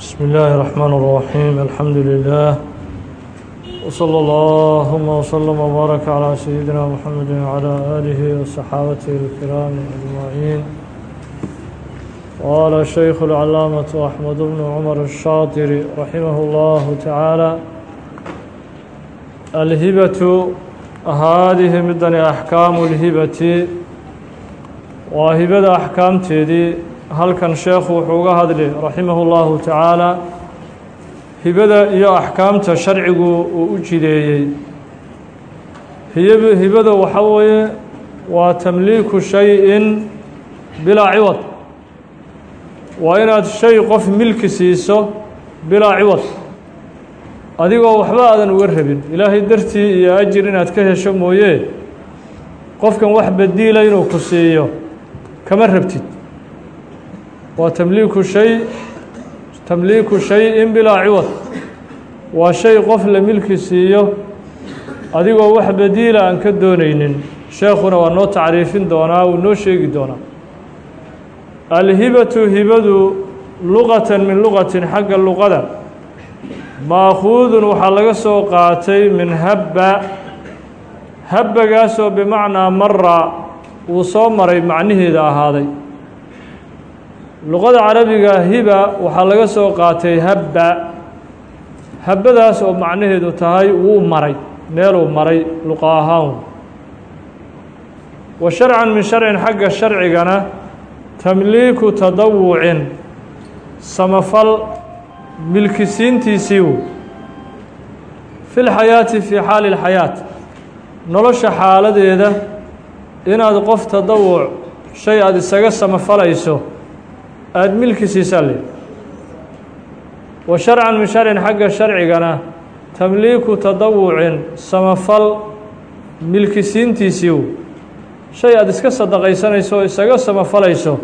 بسم الله الرحمن الرحيم الحمد لله وصلى اللهم وسلم وبارك على سيدنا محمد وعلى آله وصحابته الكرام أجمعين قال الشيخ العلامة أحمد بن عمر الشاطري رحمه الله تعالى الهبة هذه مدن أحكام الهبة وهبة أحكام تيدي halkan sheekhu wuxuu uga hadli raximahu llahu tacaala hibada iyo axkaamta sharcigu uu u jideeyey. Hiy hibada waxa weeye waa tamliiku shay-in bilaa ciwad. Waa inaad shay qof milki siiso bilaa ciwad. Adigoo waxba aadan uga rabin. Ilaahay dartii iyo ajir inaad ka hesho mooye qofkan wax badiila inuu ku siiyo kama rabtid waa tamliiku shay tamliiku shay-in bilaa ciwad waa shay qof la milki siiyo adigoo wax badiila aan ka doonaynin. Sheekhuna waa noo tacriifin doonaa wuu noo sheegi doonaa. Alhibatu hibadu luqatan min luqatin xagga luqada. Maakuudun waxaa laga soo qaatay min habba. Habbagaasoo bimacnaa mara uu soo maray macniheeda ahaaday luqada carabiga hiba waxaa laga soo qaatay habba. Habbadaas oo macnaheedu tahay wuu maray meeluu maray luqa ahaan. Wa sharcan min sharcin xagga sharcigana tamliiku tadawucin samafal milkisiintiisii wy fi lxayaati fii xaali lxayaat nolosha xaaladeeda inaad qof tadawuc shay aada isaga samafalayso aada milki siisaa le wa sharcan min sharcin xagga sharcigana tamliiku tadawucin samafal milkisiintiisiiw shay aada iska sadaqaysanayso oo isaga samafalayso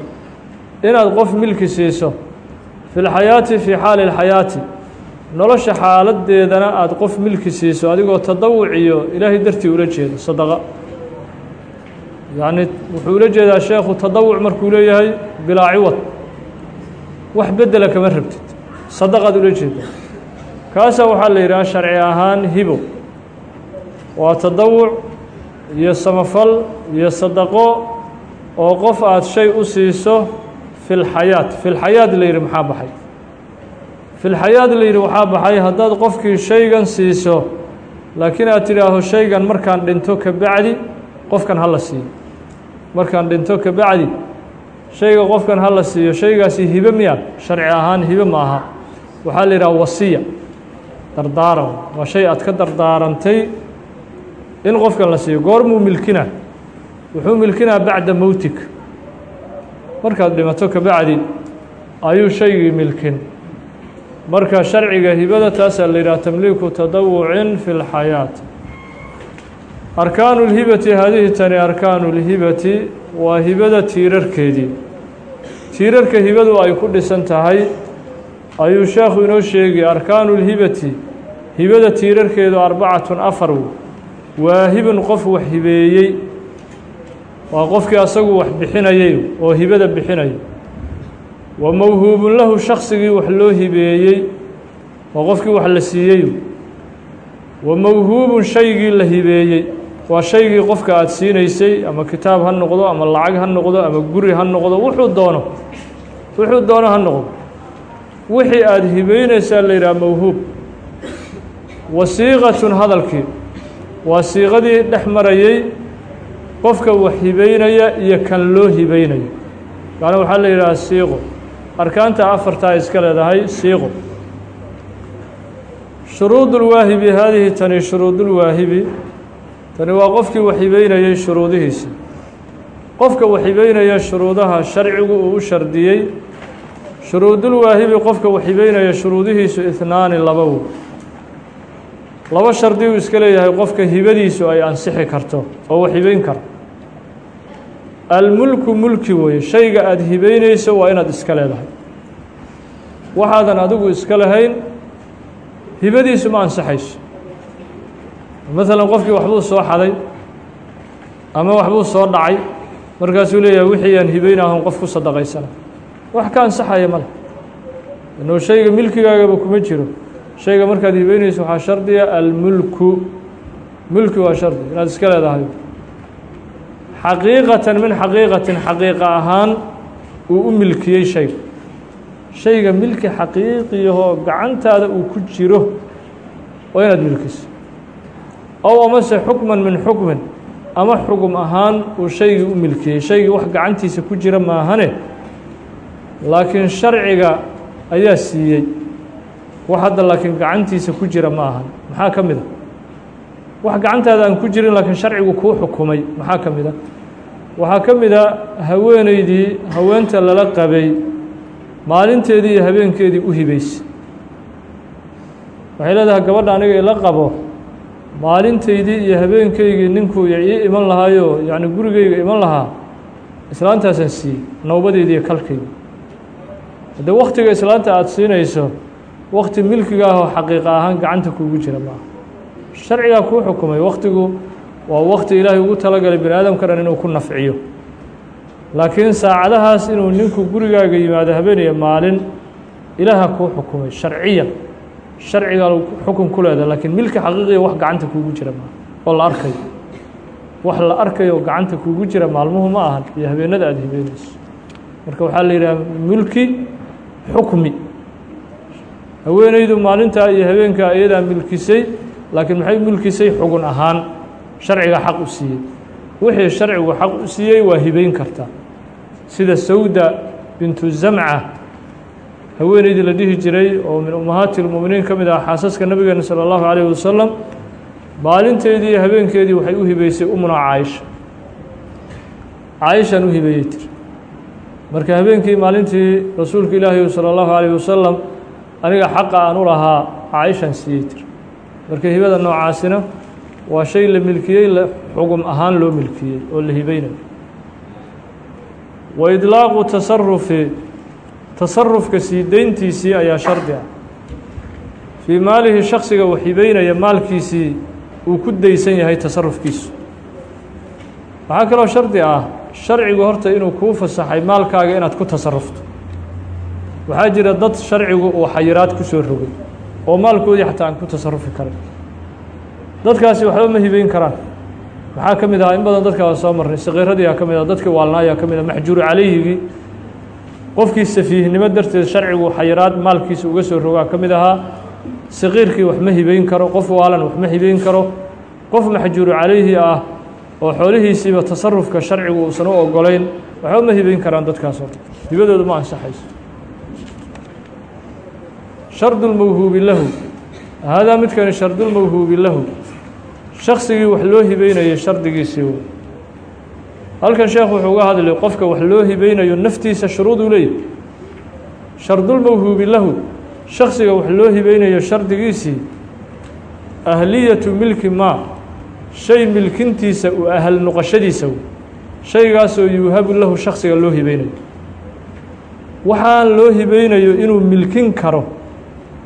inaad qof milki siiso. Fi lxayaati fii xaali lxayaati. Nolosha xaaladeedana aada qof milki siiso adigoo tadawuc iyo ilaahay dartii ula jeedo sadaqa. Yacni wuxuu ula jeedaa sheekhu tadawuc markuu leeyahay bilaa ciwad wax bedela kama rabtid. Sadaqaad ula jeeda kaasaa waxaa la yidhaha sharci ahaan hibo. Waa tadawuc iyo samafal iyo sadaqo oo qof aada shay u siiso fi lxayaat fi lxayaat la yidhi maxaa baxay? Fi lxayaat la yidhi waxaa baxay haddaad qofkii shaygan siiso laakiin aad tidhaaho shaygan markaan dhinto ka bacdi qofkan ha la siiyo markaan dhinto ka bacdi shayga qofkan ha la siiyo shaygaasi hibe miya sharci ahaan hibe ma aha. Waxaa la yidhaha wasiya dardaaran waa shay aad ka dardaarantay in qofkan la siiyo. Goormuu milkina? Wuxuu milkinaa bacda mowtig markaad dhimato ka bacdi ayuu shaygii milkin. Marka sharciga hibada taasaa la yidhaha tamliiku tadawucin fi lxayaat arkaanu lhibati haadihi tani arkaanu lhibati waa hibada tiirarkeedii. Tiirarka hibadu ay ku dhisan tahay ayuu sheekhu inoo sheegay arkaanu lhibati hibada tiirarkeedu arbacatun afar waa hibin qof wax hibeeyey waa qofkii asagu wax bixinayay oo hibada bixinaya wa mawhuubun lahu shaksigii wax loo hibeeyey waa qofkii wax la siiyey wa mawhuubun shaygii la hibeeyey waa shaygii qofka aada siinaysay ama kitaab ha noqdo ama lacag ha noqdo ama guri ha noqdo wuxuu doono wuxuu doono ha noqdo. Wixii aada hibeynaysaa la yidhaha mawhuub. Wasiiqatun hadalkii. Waa siiqadii dhex marayey qofka wax hibeynaya iyo kan loo hibeynayo macnaa waxaa la yidhaha siiqo. Arkaanta afartaa iska leedahay siiqo. Shuruudulwaahibi haadihi tani shuruudulwaahibi tani waa qofkii wax hibeynayey shuruudihiisa. Qofka wax hibeynaya shuruudaha sharcigu uu u shardiyey shuruudulwaahibi qofka wax hibeynaya shuruudihiisu ihnaani laba wo laba shardi uu iska leeyahay qofka hibadiisu ay ansixi karto oo wax hibeyn karo almulku mulki weeye shayga aada hibeynayso waa inaad iska leedahay. Waxaadan adigu iska lahayn hibadiisu ma ansixayso maalan qofkii waxbuu soo xaday ama waxbuu soo dhacay markaasuu leeyahay wixii aan hibeyn ahon qof ku sadaqaysana. Wax ka ansaxaya male inuu shayga milkigaagaba kuma jiro. Shayga markaad hibeynayso waxaa shardiga almulku. Mulki waa shardi inaad iska leedahay. Xaqiiqatan min xaqiiqatin xaqiiqa ahaan uu u milkiyey shayga shayga milki xaqiiqiyahoo gacantaada uu ku jiro waa inaad milkiso ow amase xukman min xukmin. Ama xugum ahaan uu shaygii u milkiyey. Shaygii wax gacantiisa ku jira maahane. Laakiin sharciga ayaa siiyey. Wax hadda laakiin gacantiisa ku jira ma ahan maxaa ka mid a? Wax gacantaada aan ku jirin laakiin sharcigu kuu xukumay. Maxaa ka mid a? Waxaa ka mid a haweeneydii haweenta lala qabay. Maalinteedii iyo habeenkeedii u hibaysay waxay leedahay gabadha aniga ila qabo maalintaydii iyo habeenkaygii ninkuu ii iman lahaayo yacni gurigeyga iman lahaa islaantaasaan siiyey nowbadeydii iyo kalkaygi haddee waktiga islaanta aada siinayso wakti milkiga ah oo xaqiiqa ahaan gacanta kuugu jira maaha sharcigaa kuu xukumay waktigu waa wakti ilaahay ugu talagalay bani aadamka dhan inuu ku nafciyo. Laakiin saacadahaas inuu ninku gurigaaga yimaado habeen iyo maalin ilaaha kuu xukumay sharciyan sharcigaa xukun ku leedaha laakiin milki xaqiiqiya wax gacanta kuugu jira maaha oo la arkayo wax la arkayo gacanta kuugu jira maalmuhu ma ahan iyo habeenada aada hibeynayso marka waxaa la yidhaha mulki xukmi haweeneydu maalintaa iyo habeenkaa iyadaa milkisay laakiin maxay milkisay? Xugun ahaan. Sharciga xaq u siiyey. Wixii sharcigu xaq u siiyey waa hibeyn kartaa sida sawda bintu zamca haweeneydii la dhihi jiray oo min ummahaati lmuminiin ka mid ah xaasaska nabigeena salى اllahu alayh wasalam maalinteedii iyo habeenkeedii waxay u hibeysay umuna caaisha caaishaan u hibeeyey tiri marka habeenkii maalintii rasuulka ilaahi salى اllahu alayh wasalam aniga xaqa aan u lahaa caaishaan siiyey tiri marka hibada noocaasina waa shay la milkiyey xugum ahaan loo milkiyey oo la hibeynayo wa idlaaqu tasarufi tasarufka sii deyntiisii ayaa shardi ah. Fii maalihi shaksiga wax hibeynaya maalkiisii uu ku daysan yahay tasarufkiisu. Waxaa kaloo shardi ah sharcigu horta inuu kuu fasaxay maalkaaga inaad ku tasarufto. Waxaa jira dad sharcigu uu xayiraad ku soo rogay oo maalkoodii xataa aan ku tasarufi karin. Dadkaasi waxba ma hibeyn karaan. Maxaa ka mid ahaa in badan dadka waa soo marnay sakiiradiiaa ka mid ah dadkii waalnaayaa ka mid ah maxjuuru calayhigii qofkii safiihnimo darteed sharcigu xayiraad maalkiisa uga soo rogaa ka mid ahaa sakiirkii wax ma hibeyn karo qof waalan wax ma hibeyn karo qof maxjuuru calayhi ah oo xoolihiisiiba tasarufka sharcigu uusan u ogolayn waxba ma hibeyn karaan dadkaas oo hibadoodu ma ansaxayso. Shardu lmawhuubi lahu. Haadaa midkani shardulmawhuubi lahu. Shaksigii wax loo hibeynayay shardigiisii halkan sheekh wuxuu uga hadlay qofka wax loo hibeynayo naftiisa shuruuduu leeyahy shardulmawhuubi lahu. Shaksiga wax loo hibeynayo shardigiisii ahliyatu milki maa shay milkintiisa u ahal noqoshadiisa wey shaygaasoo yuuhabu lahu shaksiga loo hibeynayo. Waxaan loo hibeynayo inuu milkin karo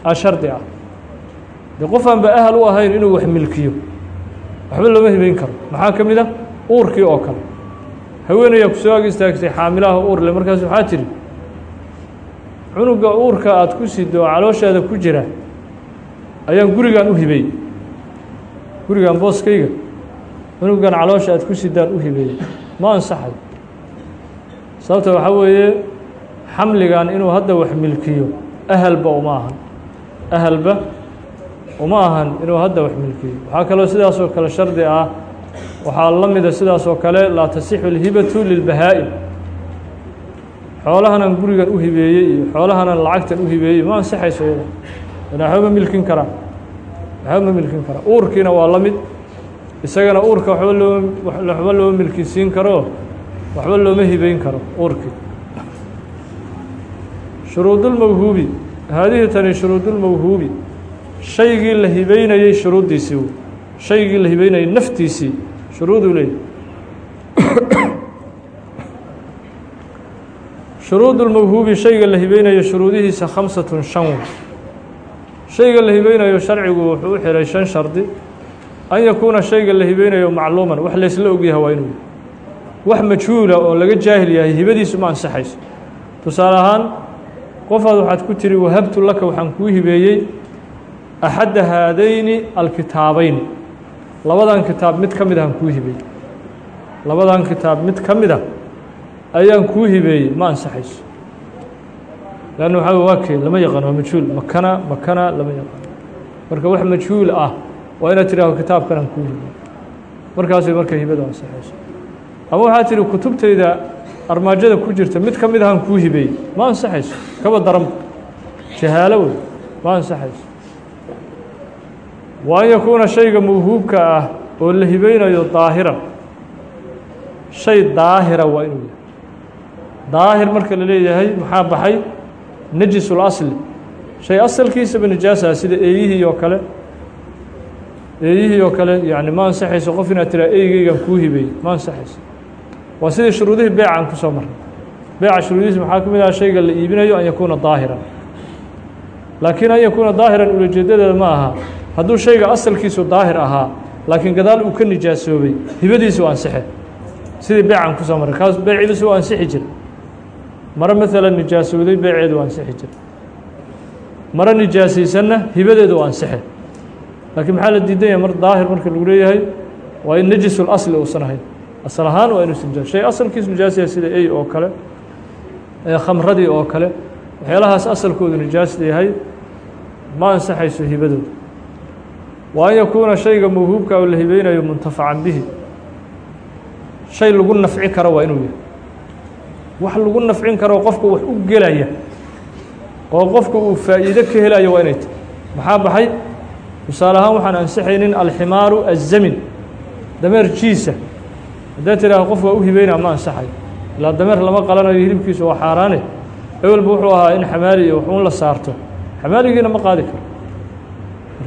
a shardi ah. Dee qof aan ahal u ahayn inuu wax milkiyo. Waxba looma hibeyn karo. Maxaa ka mid ah? Uurkii oo kale haweenayaa ku soo ag istaagtay xaamilaha uurle markaas waxaa tidhi cunuga uurka aada ku sido calooshaada ku jira ayaan gurigan u hibeeyey gurigan booskayga cunugan caloosha aad ku sidaan u hibeeyey ma ansaxay. Sababta waxaa weeye xamligan inuu hadda wax milkiyo ahalba uma ahan. Ahalba uma ahan inuu hadda wax milkiyo. Waxaa kaloo sidaasoo kale shardi ah waxaa la mida sidaasoo kale laa tasixu اlhibatu lilbahaa-im. Xoolahanan gurigan u hibeeyey iyo xoolahanan lacagtan u hibeeyey ma ina waxba ma milkin karaan. Waxba ma milkin karaan. Uurkiina waa la mid. Isagana uurka waxba looma waxba looma milkinsiin karo waxba looma hibeyn karo uurkii shuruudulmawhuubi haadihi tani shuruudulmawhuubi shaygii la hibeynayey shuruuddiisii. Shaygii la hibeynayey naftiisii shuruuduu leeyahy shuruudulmawhuubi shayga la hibeynayo shuruudihiisa khamsatun shan. Wey shayga la hibeynayo sharcigu wuxuu u xiray shan shardi. An yakuuna shayga la hibeynayo macluuman wax laysla ogyaha waa inuu wax majhuula oo laga jaahil yahay hibadiisu ma ansaxayso. Tusaale ahaan qofaad waxaad ku tiri wahabtu laka waxaan kuu hibeeyey axadda haadayni alkitaabayni labadan kitaab mid ka mid ahaan kuu hibeeyey labadan kitaab mid ka mid a ayaan kuu hibeeyey ma ansaxayso. Lanna waxaa waa kee? Lama yaqaan waa majhuul. Makana makana lama yaqaan. Marka wax majhuul ah waa inaad tidhaaho kitaabkan aan kuu hibeeyey markaasay marka hibadu ansaxayso. Ama waxaad tihi kutubtayda armaajada ku jirta mid ka mid ahaan kuu hibeeyey ma ansaxayso? Kaba daranba jahaalo wey ma ansaxayso wa an yakuuna shayga mawhuubka ah oo la hibeynayo daahiran shay daahira waa inuu yahay. Daahir marka la leeyahay maxaa baxay? Najisul asli shay asalkiisaba nijaasaha sida eeyihii oo kale eeyihii oo kale yani ma ansaxayso qof inaad tiraa eygeygan kuu hibeeyey ma ansaxayso. Waa sidii shuruudihii beecan ku soo marnay beeca shuruudihiis maxaa ka mid aha shayga la iibinayo an yakuuna daahiran. Laakiin an yakuuna daahiran ulajeedadeeda ma aha hadduu shayga asalkiisu daahir ahaa laakiin gadaal uu ka nijaasoobay hibadiisu ansaxe sidii beecan ku soo marray kaas beecidiisu u ansixi jira maro maalan nijaasooday beeceedu u ansixi jira maro nijaasaysanna hibadeedu u ansixe laakiin maxaa la diidan yahay mar daahir marka lagu leeyahay? Waa in najisul asli uusan ahayn. Asal ahaan waa inuusan nijaas shay asalkiisu nijaasaya sida ey oo kale khamradii oo kale waxyaalahaas asalkoodu nijaasta yahay ma ansaxayso hibadooda wa an yakuuna shayga mawhuubka oo la hibeynayo muntafacan bihi. Shay lagu nafci karo waa inuu yahay. Wax lagu nafcin karo qofka wax u gelaya oo qofka uu faa'iido ka helayo waa inay tahay. Maxaa baxay? Tusaale ahaan waxaan ansixaynin alximaaru azamin dameer jiisa. Haddaad tidhaaha qof waa u hibeynaa ma ansaxayo ilaa dameer lama qalanayo hilibkiisu waa xaaraane. Ewelba wuxuu ahaa in xamaali iyo waxuun la saarto. Xamaaligiina ma qaadi karo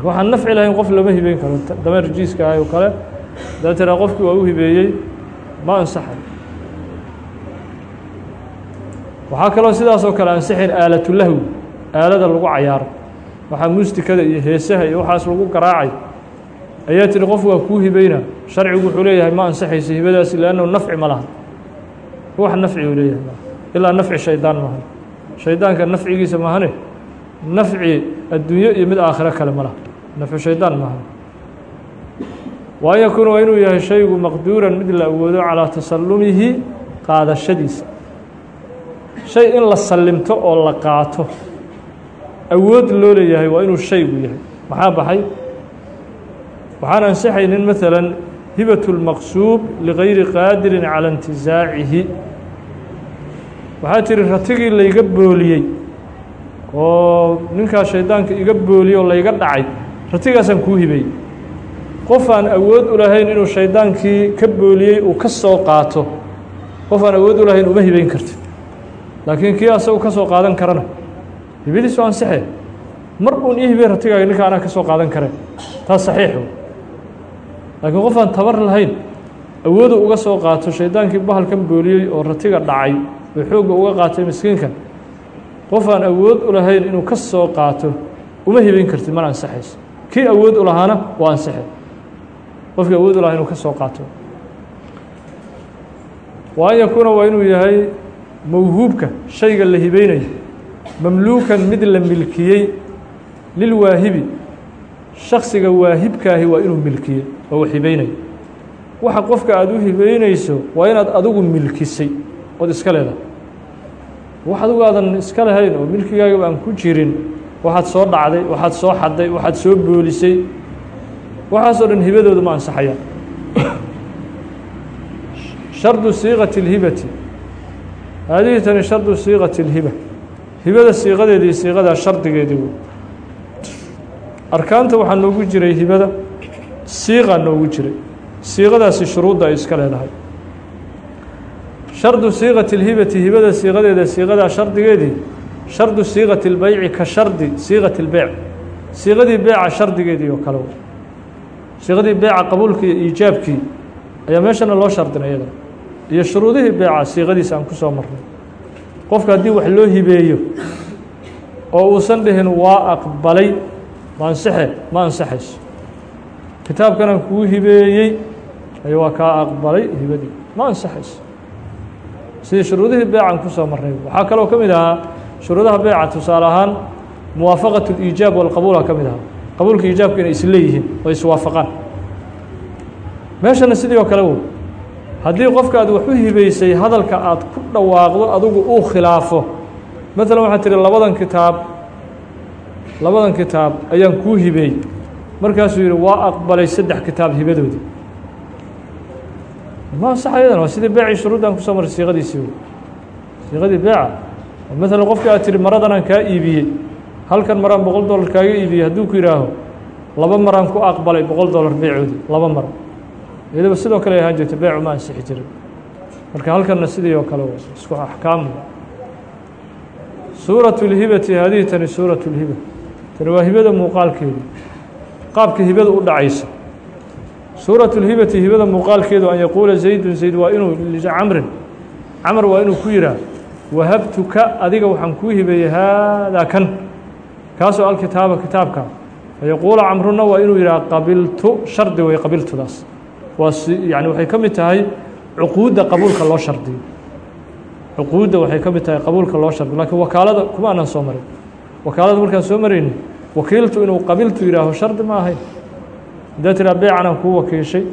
marka waxaan nafci lahayn qof lama hibeyn karo. Dameer jiiska ahay oo kale. Tidhaha qofkii waa u hibeeyey ma ansaxayo waxaa kaloo sidaas oo kale ansixin aalatulahwi aalada lagu cayaaro waxaa muustikada iyo heesaha iyo waxaas lagu garaacay. Ayaa tihi qof waa kuu hibeyna sharcigu wuxuu leeyahay ma ansaxayso hibadaasi leannahu nafci ma laha. Wax nafci uu leeyahay ilaa nafci shaydaan maahan shaydaanka nafcigiisa maahane nafci adduunyo iyo mid aakhiro kale ma laha nafyu shaydaan maaha. Wa an yakuuna waa inuu yahay shaygu maqduuran mid la awoodo calaa tasallumihi qaadashadiisa. Shay in la sallimto oo la qaato. Awood loo leeyahay waa inuu shaygu yahay. Maxaa baxay? Waxaan ansixaynin maalan hibat اlmaqsuub ligayri qaadirin cala intizaacihi. Waxaa tihi ratigii layga booliyey oo ninkaa shaydaanka iga booliyey oo layga dhacay ratigaasaan kuu hibeeyey qof aan awood u lahayn inuu shaydaankii ka booliyey uu ka soo qaato qof aan awood u lahayn uma hibeyn karti laakiin kii asagu ka soo qaadan karana hibadiisu ansixe mar uun ii hibey ratigaaga ninka anaa ka soo qaadan kare taas saxiixu laakiin qof aan tabar lahayn awoodu uga soo qaato shaydaankii bahalkan booliyey oo ratiga dhacay oo xoogga uga qaatay miskiinkan qof aan awood u lahayn inuu ka soo qaato uma hibeyn kartid mana ansaxayso kii awood u lahaana waa ansaxe qofkii awood u lahaa inuu ka soo qaato. Wa an yakuuna waa inuu yahay mawhuubka shayga la hibeynayo mamluukan mid la milkiyey lilwaahibi shaksiga waahibkaahi waa inuu milkiyey oo u waxa qofka aada u hibeynayso waa inaad adigu milkisay ood iska leedahay. Wax adigu aadan iska lahayn oo milkigaagaba aan ku jirin waxaad soo dhacday waxaad soo xadday waxaad soo boolisay waxaasoo dhan hibadooda ma ansaxayaan shardu siiqati اlhibati haadihi tani shardu siiqati اlhiba hibada siiqadeedii siiqadaa shardigeedii wey arkaanta waxaa noogu jiray hibada siiqaa noogu jiray siiqadaasi shuruudda ay iska leedahay shardu siiqati اlhibati hibada siiqadeeda siiqadaa shardigeedii shardu siiqati اlbeyci ka shardi siiqati اlbeyc siiqadii beeca shardigeedii oo kale. Siiqadii beeca qabuulkii iyo iijaabkii ayaa meeshana loo shardinay iyada. Iyo shuruudihii beeca siiqadiisa aan ku soo marnay. Qofka haddii wax loo hibeeyo oo uusan dhihin waa aqbalay ma ansaxe ma ansaxayso kitaabkanaan kuu hibeeyey ay waa kaa aqbalay hibadii ma ansaxayso sidii shuruudihii beecan ku soo marnay. Waxaa kaloo ka mid ahaa shuruudaha beyca tusaale ahaan muwaafaqat اliijaab walqabuula ka mid aha qabuulka iijaabka inay isleeyihiin oo iswaafaqaan meeshana sidii oo kale wey haddii qofka aad wax u hibaysay hadalka aad ku dhawaaqdo adigu uu khilaafo maalan waxaad tihi labadan kitaab labadan kitaab ayaan kuu hibeey markaasuu yidhi waa aqbalay saddex kitaab hibadoodii. Ma sax ayadan waa sidii beecii shuruuddan ku soo maray siiqadiisii siiqadii beeca maalan qofka aad tihi maradan aan kaa iibiyey halkan maraan boqol dollar kaaga iibiyey hadduu ku yidhaaho laba maraan ku aqbalay boqol dollar beecoodii laba mar iyadaba sidoo kale ay ahaan jirta beecu ma ansixi jirin marka halkanna sidii oo kale isku axkaam suuraة اlhibati haadihi tani suuraة اlhiba tani waa hibada muuqaalkeedu qaabka hibada u dhacayso suuraة اlhibati hibada muuqaalkeedu an yaquula zaydun zayd waa inuu licamrin camr waa inuu ku yihaah wahabtuka adiga waxaan kuu hibeeyey haadaa kan. Kaasoo alkitaaba kitaabka. Fayaquula camruna waa inuu yidhaha qabiltu shardi way qabiltudaas. Waa yani waxay ka mid tahay cuquudda qabuulka loo shardiyo cuquudda waxay ka mid tahay qabuulka loo shardiyo lakiin wakaalada kuma aanan soo marin. Wakaalada markaan soo marayni wakiiltu inuu qabiltu yihaaho shardi ma ahayn. Haddaad tiraa beecan aan kuu wakiishay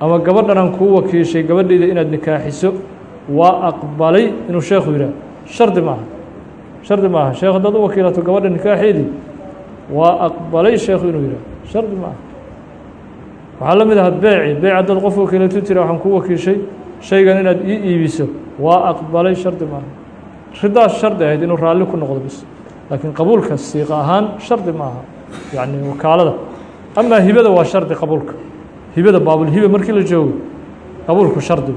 ama gabadhan aan kuu wakiishay gabadhayda inaad nikaaxiso waa aqbalay inuu sheekhu yidhaah shardi maaha shardi maaha. Sheekh haddaad u wakiilato gabadha nikaaxeedii waa aqbalay sheekhu inuu yidhaah shardi maaha. Waxaa la mid aha beeci beec haddaad qof wakiilatu tira waxaan kuu wakiishay shaygan inaad ii iibiso. Waa aqbalay shardi maaha. Ridaas shardi ahayd inuu raalli ku noqdo bis laakiin qabuulka siiqa ahaan shardi ma aha yacni wakaalada. Amaa hibada waa shardi qabuulka. Hibada baabulhiba markii la joogo qabuulku shardi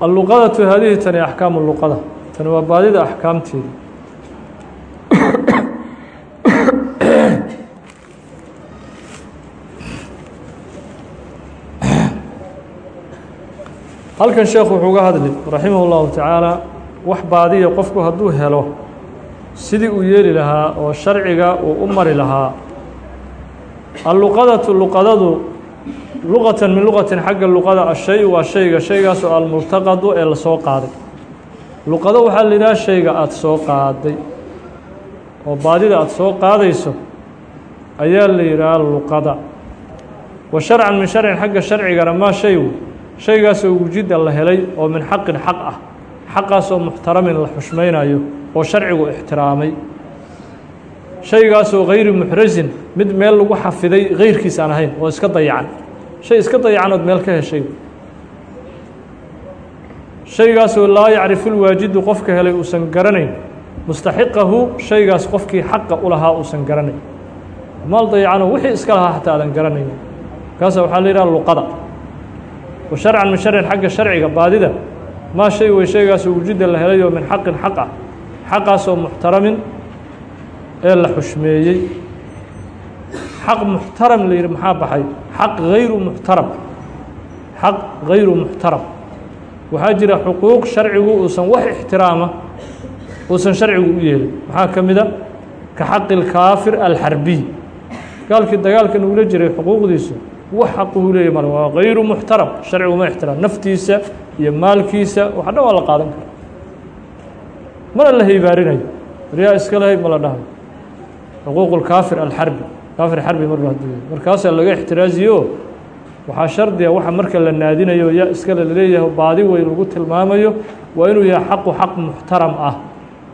alluqadatu haadihi tani axkaamu luqada tani waa baadida axkaamteeda halkan sheekhu wuxuu ga hadli raximah اllahu tacaala wax baadiya qofku hadduu helo sidii uu yeeli lahaa oo sharciga uu u mari lahaa. Alluqadatu luqadadu luqatan min luqatin xagga luqada ashay waa shayga shaygaasoo almultaqadu ee la soo qaaday. Luqado waxaa la yidhaha shayga aada soo qaaday. Oo baadida aada soo qaadayso ayaa la yidhaha luqada wa sharcan min sharcin xagga sharcigana maa shaygu shaygaasoo wujida la helay oo min xaqin xaq ah. Xaqaasoo muxtaramin la xushmaynayo oo sharcigu ixtiraamay. Shaygaasoo gayri muxrasin mid meel lagu xafiday gayrkiis aan ahayn oo iska dayacan shay iska dayacan ood meel ka heshay. Shaygaasoo laa yacrifu lwaajidu qofka helay uusan garanayn mustaxiqahu shaygaas qofkii xaqa u lahaa uusan garanayn. Maal dayacanoo wixii iska lahaa xataa aadan garanayn. Kaasa waxaa la yidhaha luqada. Wa sharcan min sharcin xagga sharciga baadida maa shay wey shaygaasoo wujida la helayoo min xaqin xaq ah xaqaasoo muxtaramin ee la xushmeeyey xaq muxtaram la yidhi maxaa baxay xaq hayru muxtaram xaq hayru muxtaram waxaa jira xuquuq sharcigu uusan wax ixtiraama uusan sharcigu u yeelin maxaa ka mida ka xaqi اlkaafir alxarbiy gaalkii dagaalka nugula jiray xuquuqdiisu wax xaquu leeyahy male waa hayru muxtaram sharcigu ma ixtiraam naftiisa iyo maalkiisa waxa dhan waa la qaadan kara mana la haybaarinayo waryaa iska lahayd ma la dhahayo xuquuq اlkaafir alxarbi kaafir xarbi marba hadduu yahay markaasaa laga ixtiraaziyo waxaa shardiga waxa marka la naadinayo yaa iskale la leeyahay baadi weyn lagu tilmaamayo waa inuu yahay xaqu xaq muxtaram ah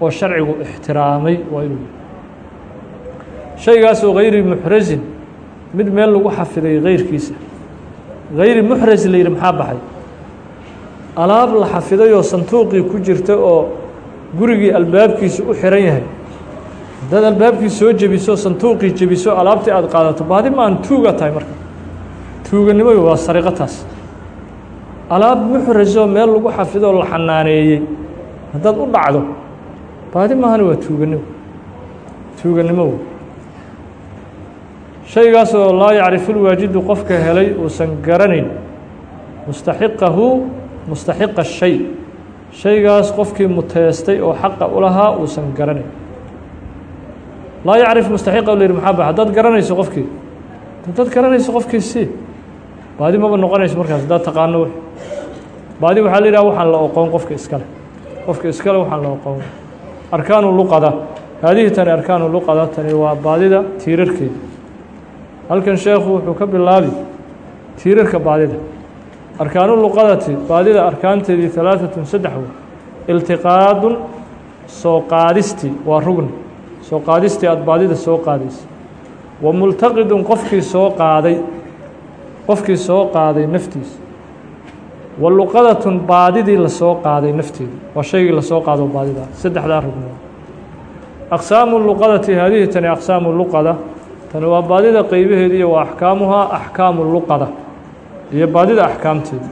oo sharcigu ixtiraamay waa inuu yahay. Shaygaasoo hayri muxrasin mid meel lagu xafiday gayrkiisa hayri muxras la yidhi maxaa baxay? Alaab la xafidayoo santuuqii ku jirta oo gurigii albaabkiisa u xiran yahay haddaad albaabkii soo jebiso santuuqii jebiso alaabtii aada qaadato baadi maan tuuga tahay marka. Tuuganimoy waa sariqo taas alaab muxrasoo meel lagu xafidoo la xanaaneeyey haddaad u dhacdo baadi maahani waa tuuganimo tuuganimo shaygaasoo laa yacrifu lwaajidu qofka helay uusan garanayn. Mustaxiqahu mustaxiqa shay. Shaygaas qofkii muteestay oo xaqa u lahaa uusan garanayn laa yacrif mustaxiqa la yihi maxaa ba haddaad garanayso qofkii haddaad garanayso qofkii si. Baadi maba noqonayso markaas haddaad taqaano w baadi waxaa la yidhaha waxaan la oqoon qofka iskale qofka iskale waxaan loo qoon arkaanu luqada. Haadihi tani arkaanu luqada tani waa baadida tiirarkeeda. Halkan sheekhu wuxuu ka bilaabi tiirarka baadida. Arkaanu luqadati baadida arkaanteedii halaaثatun saddex iltiqaadun soo qaadisti waa rugni soo qaadistii aada baadida soo qaadaysa wa multaqidun qofkii soo qaaday qofkii soo qaaday naftiisa. Wa luqadatun baadidii la soo qaaday nafteeda waa shaygii la soo qaado baadida. Saddexdaa rugni aqsaamu luqadati haadihi tani aqsaamu luqada. Tani waa baadida qeybaheeda iyo wa axkaamuhaa axkaamu luqada iyo baadida axkaamteeda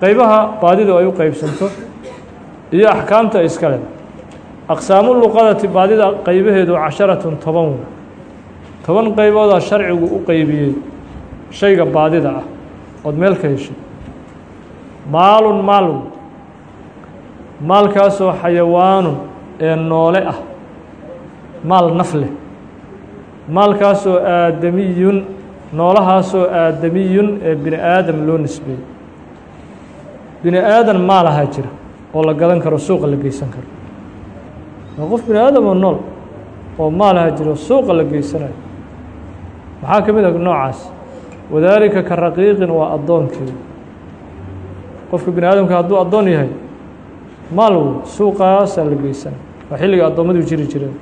qeybaha baadidu ay u qeybsanto iyo axkaamta ay iska leda aqsaamu luqadati baadida qeybaheedu casharatun toban. Toban qeyboodaa sharcigu u qeybiyey shayga baadida ah ood meel ka heshay maalun maalun maalkaasoo xayawaanun ee noole ah maal naf leh. Maalkaasoo aadamiyun noolahaasoo aadamiyun ee bini aadam loo nisbeeyey bini aadan maal ahaa jira oo la gadan karo suuqa la geysan karo waa qof bini aadam oo nool oo maal ahaa jira oo suuqa la geysanayo. Maxaa ka mid ah noocaas. Wadaalika ka raqiiqin waa addoonkeeda qofka bini aadamka hadduu addoon yahay maal wey suuqaasaa la geysanaya waa xilliga addoommadu jiri jireen.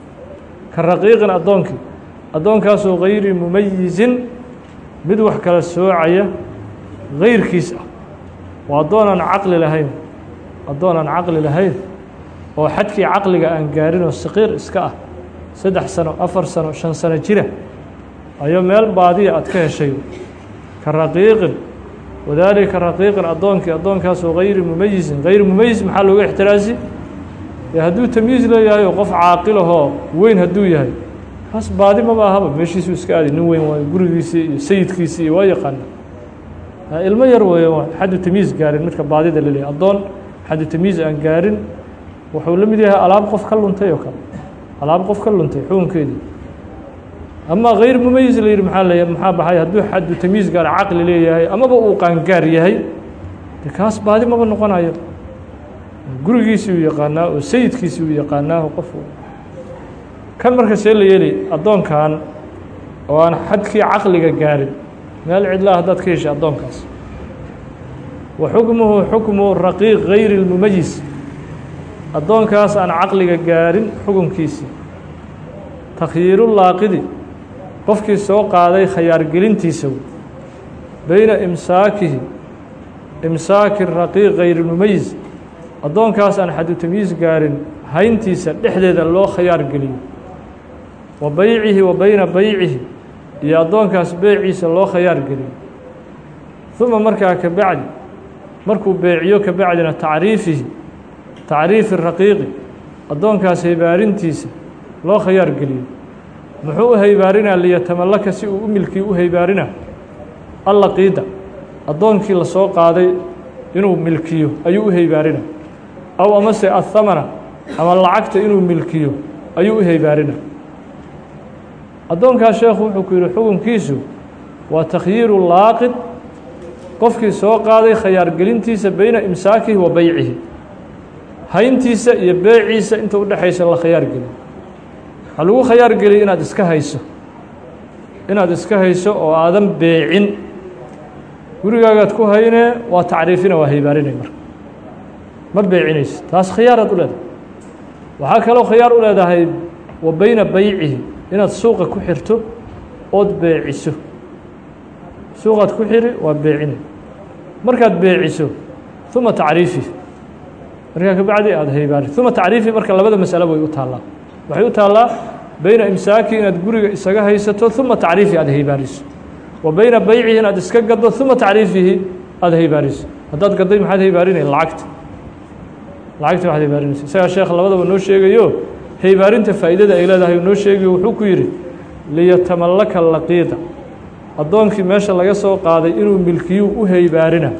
Ka raqiiqin addoonkii. Addoonkaasoo gayri mumayisin mid wax kala soocaya gayrkiis ah. Waa addoon aan caqli lahayn. Addoon aan caqli lahayn oo xadkii caqliga aan gaarin oo saqiir iska ah saddex sano afar sano shan sano jira ayo meel baadiya aad ka heshay. Ka raqiiqin wadaalika raqiiqin addoonkii addoonkaasoo gayri mumayisin gayri mumayis maxaa looga ixtiraasi? Dee hadduu tamyiiz leeyahay oo qof caaqilahoo weyn hadduu yahay kaas baadi maba ahaba meeshiisuu iska aadi nin weyn waayo gurigiisii iyo sayidkiisii iyo waa yaqaana. Ilmo yar weeye xaddu tamyiiz gaarin midka baadida la leeyahy addoon xaddu tamyiiz aan gaarin wuxuu la mid yahay alaab qof ka luntay oo kale. Alaab qof ka luntay xukunkeedii ama gayr mumayis la yidhi maxaa leeya maxaa baxay? Hadduu xaddu tamyiiz gaara caqli leeyahay amaba uu qaangaar yahay de kaas baadi maba noqonayo gurigiisii uu yaqaanaa oo sayidkiisii uu yaqaanaa oo qof kan marka see la yeeli addoonkan oo aan xadkii caqliga gaarin meel cidlaa haddaad ka heshay addoonkaas. Wa xukmuhu xukmu raqiiq gayri اlmumayis addoonkaas aan caqliga gaarin xukunkiisii takhyiiru laaqidi qofkii soo qaaday khayaargelintiisa beyna imsaakihi imsaaki raqiiq gayri اlmumayis addoonkaas aan xadu tamyiis gaarin hayntiisa dhexdeeda loo khayaar geliyo wa beycihi wa beyna beycihi iyo addoonkaas beeciisa loo khayaar geliyo uma markaa ka bacdi markuu beeciyo ka bacdina tacriifihi tacriifi raqiiqi addoonkaas haybaarintiisa loo khayaar geliyo. Muxuu u haybaarinaa liyatamallaka si uu u milkii u haybaarina? Allaqiida addoonkii la soo qaaday inuu milkiyo ayuu u haybaarina. Aw amase athamana ama lacagta inuu milkiyo ayuu u haybaarina. Addoonkaas sheekhu wuxuu ku yihi xukunkiisu waa takhyiiru laaqid. Qofkii soo qaaday khayaargelintiisa beyna imsaakihi wa beycihi hayntiisa iyo beeciisa inta udhexaysa la khayaar geliyo. Waxaa lagu khayaar geliyay inaad iska hayso. Inaad iska hayso oo aadan beecin. Gurigaagaad ku haynee waa tacriifina waa haybaarinay marka. Ma beecinayso taas khiyaaraad u leedahay. Waxaa kaloo khiyaar u leedahay wa beyna beycihi inaad suuqa ku xirto ood beeciso. Suuqaad ku xiri waa beecinay markaad beeciso uma tacriifi markaa kabacdi aada haybaari uma tacriifi marka labada masalo way u taallaa. Waxay u taallaa beyna imsaaki inaad guriga isaga haysato uma tacriifi aada haybaariso. Wa beyna beycihi inaad iska gaddo uma tacriifihi aada haybaariso. Haddaad gadday maxaad haybaarinay lacagta. Lacagta waxaad haybaarinaysa isagaa sheekh labadaba noo sheegayo haybaarinta faa'iidada ay leedahay noo sheegayo wuxuu ku yidhi liyatamallaka laqiida addoonkii meesha laga soo qaaday inuu milkiyuu u haybaarina.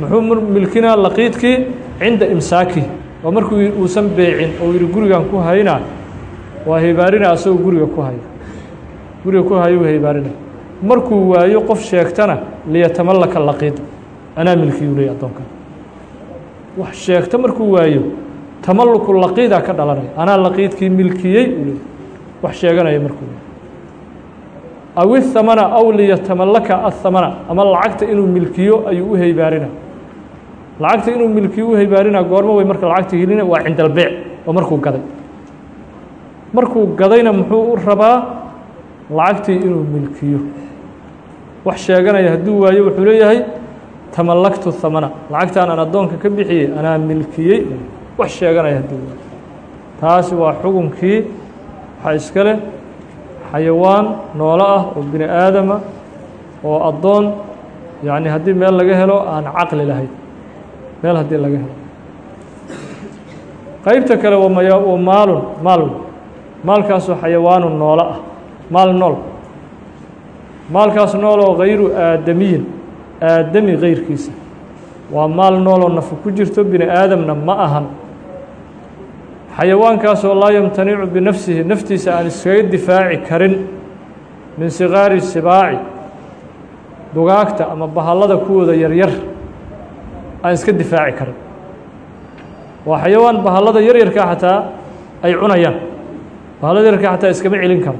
Muxuu milkinaa laqiidkii cinda imsaaki. Waa markuu uusan beecin oo yihi gurigan ku haynaa waa haybaarina asagoo guriga ku haya. Guriga ku hayuu haybaarina markuu waayo qof sheegtana liyatamallaka laqiida anaa milkiyuu leeya addoonkan wax sheegto markuu waayo tamalluku laqiidaa ka dhalanaya anaa laqiidkii milkiyey uu leey wax sheeganaya markuu aw ithamana aw liyatamallaka athamana. Ama lacagta inuu milkiyo ayuu u heybaarina lacagta inuu milkiyo u heybaarina goormo wey marka lacagta helina waa cinda albeec oo markuu gaday. Markuu gadayna muxuu u rabaa lacagtii inuu milkiyo wax sheeganaya hadduu waayo wuxuu leeyahay tamallaktu thamana. Lacagtaan aan addoonka ka bixiyey anaa milkiyey. Wax sheeganaya hadduu waayo. Taasi waa xukunkii waxaa iska leh xayawaan noolo ah oo bini aadama oo addoon yacni haddii meel laga helo aan caqli lahayn meel haddii laga helo. Qeybta kale wamaya wa maalun maal maalkaasoo xayawaanu noolo ah maal nool. Maalkaas nool oo hayru aadamiyin aadami kayrkiisa waa maal nooloo nafu ku jirto bini aadamna ma ahan. Xayawaankaasoo laa yamtanicu binafsihi naftiisa aan iskaga difaaci karin min sigaari sibaaci dugaagta ama bahallada kuwooda yaryar aan iska difaaci karin. Waa xayawaan bahallada yaryarkaa xataa ay cunayaan. Bahallada yaryarkaa xataa iskama celin karo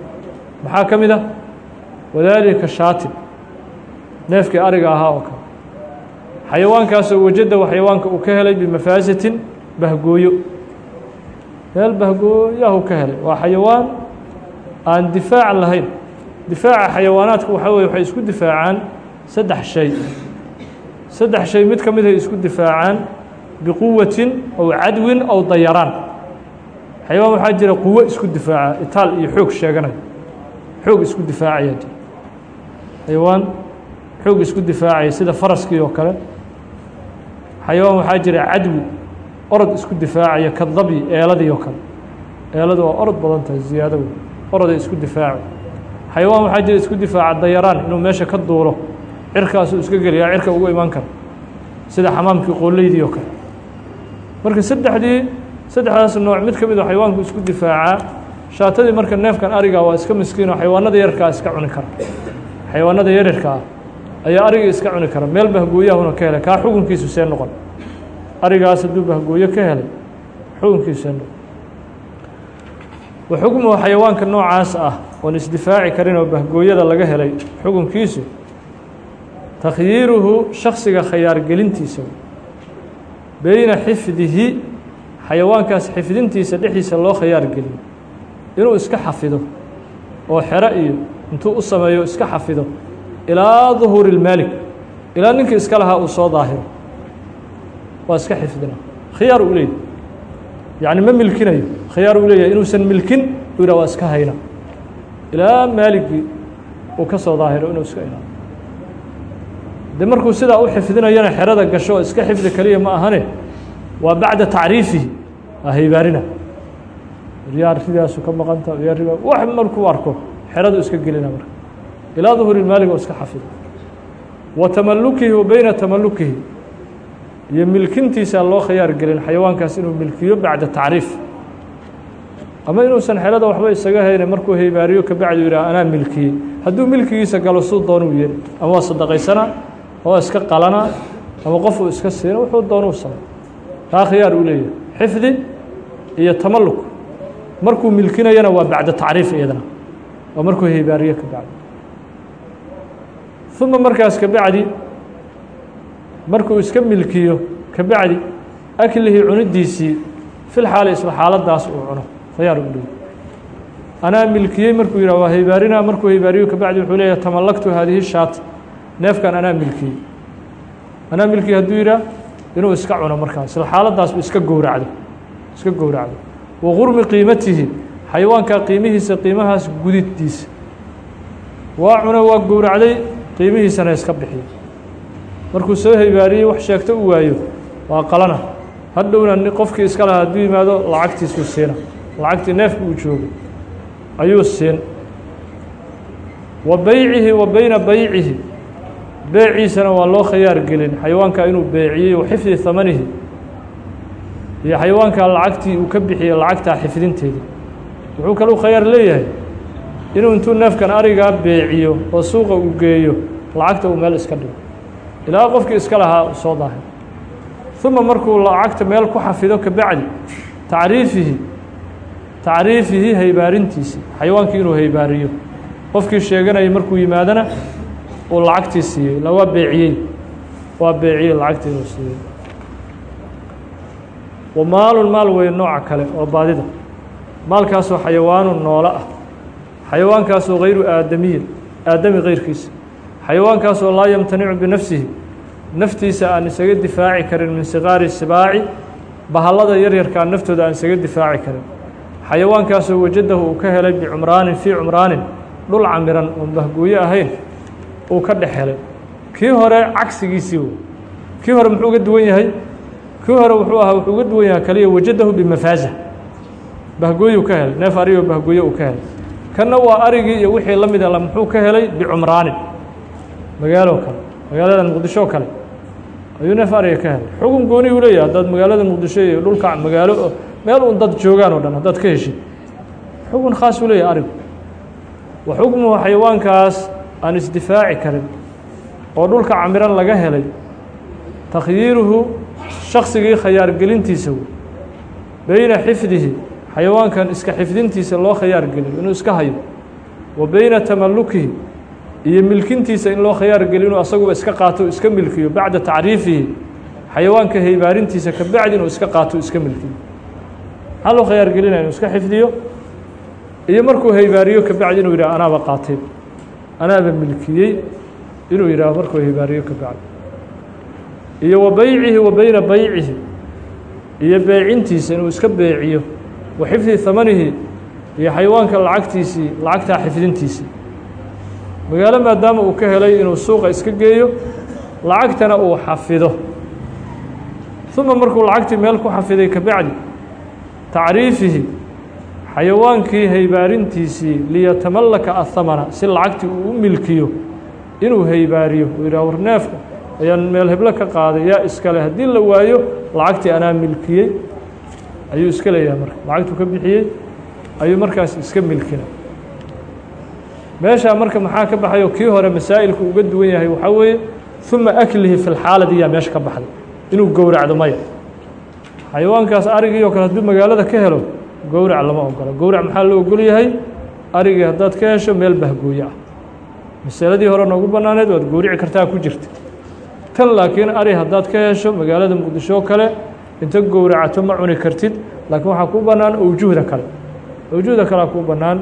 maxaa ka mid ah? Wadaalika shaatin. Neefkii ariga ahaa oo kale xayawaankaasoo wajada xayawaanka uu ka helay bimafaasatin bahgooyo. Meel bahgooyahu ka helay. Waa xayawaan aan difaac lahayn. Difaaca xayawaanaadku waxaa weye waxay isku difaacaan saddex shay saddex shay mid ka mid ay isku difaacaan biquwatin ow cadwin ow dayaraan. Xayawaan waxaa jira quwo isku difaaca itaal iyo xoog sheeganaya xoog isku difaacaya xayawaan xoog isku difaacaya sida faraskii oo kale. Xayawaan waxaa jira cadwi orod isku difaacaya kadabyi eeladii oo kale. Eeladu waa orod badan tahay ziyaado wey oroday isku difaaci. Xayawaan waxaa jira isku difaaca dayaraan inuu meesha ka duulo cirkaasuu iska geliyaa cirka ugu iman kara. Sida xamaamkii qoolleydii oo kale. Marka saddexdii saddexdaas nooc mid ka mid a xayawaanku isku difaacaa shaatadii marka neefkan ariga waa iska miskiino xayawaanada yarkaa iska cuni kara. Xayawaanada yaryarka ah ayaa ariga iska cuni kara. Meel bahgooyahuna ka helay kaa xukunkiisu see noqon. Arigaas hadduu bahgooyo ka helay xukunkiisu see noqon. Wa xukmuhu xayawaanka noocaas ah oon isdifaaci karin oo bahgooyada laga helay xukunkiisu takhyiiruhu shaksiga khayaargelintiisa beyna xifdihi xayawaankaas xifdintiisa dhexdiisa loo khayaar geliyo inuu iska xafido oo xero iyo intuu u sameeyo iska xafido ilaa duhuuri اlmaalik ilaa ninkii iska lahaa uu soo daahiro. Waa iska xifdina. Khiyaar uu leeyahy yacni ma milkinayo. Khiyaar uu leeyahay. Inuusan milkin uu yidhah waa iska hayna. Ilaa maaligii uu ka soo daahiro inuu iska ilaalo de markuu sidaa u xifdinayana xerada gasho iska xifdi kaliya ma ahane. Waa bacda tacriifihi haybaarina riyaar ridaasu ka maqanta wax markuu arko xeradu iska gelina marka. Ilaa duhuri maalig oo iska xafido wa tamalukihi wa beyna tamalukihi iyo milkintiisa loo khiyaar gelin xayawaankaas inuu milkiyo bacda tacriif. Ama inuusan xerada waxba isaga hayne markuu haybaariyo kabacdu yidhah anaa milkiyey hadduu milkigiisa galo suu doonuu yeeli ama waa sadaqaysanaa oo iska qalanaa ama qofuu iska siina wuxuu doonuu samay taa khiyaar uu leeyahay. Xifdi iyo tamaluk markuu milkinayana waa bacda tacriif iyadana. Waa markuu haybaariyo ka bacdi. Uma markaas ka bacdi markuu iska milkiyo ka bacdi aklihii cunidiisii fil xaali isla xaaladaas uu cuno. Khiyaar uu leeyahay. Anaa milkiyey markuu yidhah waa haybaarinaa markuu haybaariyo ka bacdi wuxuu leeyahay tamallaktu haadihi shaat neefkan anaa milkiyey anaa milkiyey hadduu yidhaah inuu iska cuno markaas. Isla xaaladaasbu iska gowracdo iska gowracdo. Wa gurmi qiimatihi xayawaankaa qiimihiisa qiimahaas gudidiisa. Waa cuna waa gowracday qiimihiisana iska bixiyo markuu soo haybaariyey wax sheegto u waayo waa qalana. Hadhowna qofkii iska lahaa hadduu yimaado lacagtiisuu siina. Lacagtii neefka uu joogo ayuu siin. Wa beycihi wa beyna beycihi beeciisana waa loo khiyaar gelin. Xayawaanka inuu beeciyey wa xifdi hamanihi iyo xayawaankaa lacagtii uu ka bixiyey lacagtaa xifdinteeda. Wuxuu kaluu khiyaar leeyahay inuu intuu neefkan arigaa beeciyo oo suuqa uu geeyo lacagta uu meel iska dhigo. Ilaa qofkii iska lahaa soo daahay. Uma markuu lacagta meel ku xafido kabacdi tacriifihi tacriifihi haybaarintiisi xayawaankii inuu haybaariyo. Qofkii sheeganayay markuu yimaadana uu lacagtii siiyey la waa beeciyey waa beeciyey lacagtii inuu siiyey. Wa maalun maal weeye nooca kale oo baadida maalkaasoo xayawaanu noolo ah. Xayawaankaasoo hayru aadamiyin aadami keyrkiisa xayawaankaasoo laa yamtanicu binafsihi. Naftiisa aan isaga difaaci karin min sigaari sibaaci. Bahallada yaryarkaa naftooda aan isaga difaaci karin. Xayawaankaasoo wajadahu uu ka helay bicumraanin fii cumraanin dhul camiran oon bahgooye ahayn uu ka dhex helay. Kii hore cagsigiisii w kii hore muxuu uga duwan yahay? Kii hore wuxuu ahaa wuxuu uga duwan yahay kaliya wajadahu bimafaaza bahgooyuu ka helay neef arigoo bahgooye uu ka helay. Kanna waa arigii iyo wixii la mid a muxuu ka helay bicumraanin magaalo kale magaalada muqdisho kale. Ayuu neef ariga ka helay. Xugun gooni uu leeyahay haddaad magaalada muqdisho iyo dhulka magaalo meel un dad joogaan oo dhan haddaad ka heshid xugun khaas uu leeyahay arigu. Wa xukmuhu xayawaankaas aan isdifaaci karin oo dhulka camiran laga helay takhyiiruhu shaksigii khayaargelintiisa wey beyna xifdihi xayawaankan iska xifdintiisa loo khayaar geliyo inuu iska hayo. Wa beyna tamalukihi iyo milkintiisa in loo khayaar geliyo inuu asaguba iska qaato iska milkiyo. Bacda tacriifihi xayawaanka haybaarintiisa ka bacdi inuu iska qaato iska milkiyo. Maxaa loo khayaar gelinaya inuu iska xifdiyo iyo markuu haybaariyo ka bacdi inuu yidhah anaaba qaatay anaaba milkiyey inuu yidhaaho markuu haybaariyo ka bacdi iyo wa beycihi wa beyna beycihi iyo beecintiisa inuu iska beeciyo wa xifdi hamanihi iyo xayawaanka lacagtiisii lacagtaa xifdintiisii magaalo maadaama uu ka helay inuu suuqa iska geeyo lacagtana uu xafido. Uma markuu lacagtii meel ku xafiday ka bacdi tacriifihi xayawaankii haybaarintiisii liyatamallaka ahamana si lacagtii uu u milkiyo inuu haybaariyo. Uu yidhah war neefka ayaan meel heblo ka qaaday. Yaa iskale haddii la waayo lacagtii anaa milkiyey. Ayuu iska leeyahay marka. Lacagtuu ka bixiyey ayuu markaas iska milkina meeshaa marka maxaa ka baxay oo kii hore masaa'ilku uga duwan yahay waxaa weeye uma aklihi fi lxaaladi yaa meesha ka baxday. Inuu gowracdo maya. Xayawaankaas arigii oo kale hadduu magaalada ka helo gowrac lama ogola. Gowrac maxaa loo ogol yahay? Arigii haddaad ka hesho meel bahgooye ah masaladii hore noogu bannaaneed waad gowrici kartaa ku jirta. Tan laakiin ari haddaad ka hesho magaalada muqdisho kale inta gowracato ma cuni kartid laakiin waxaa kuu bannaan awjuhda kale. Awjuhda kalea kuu bannaan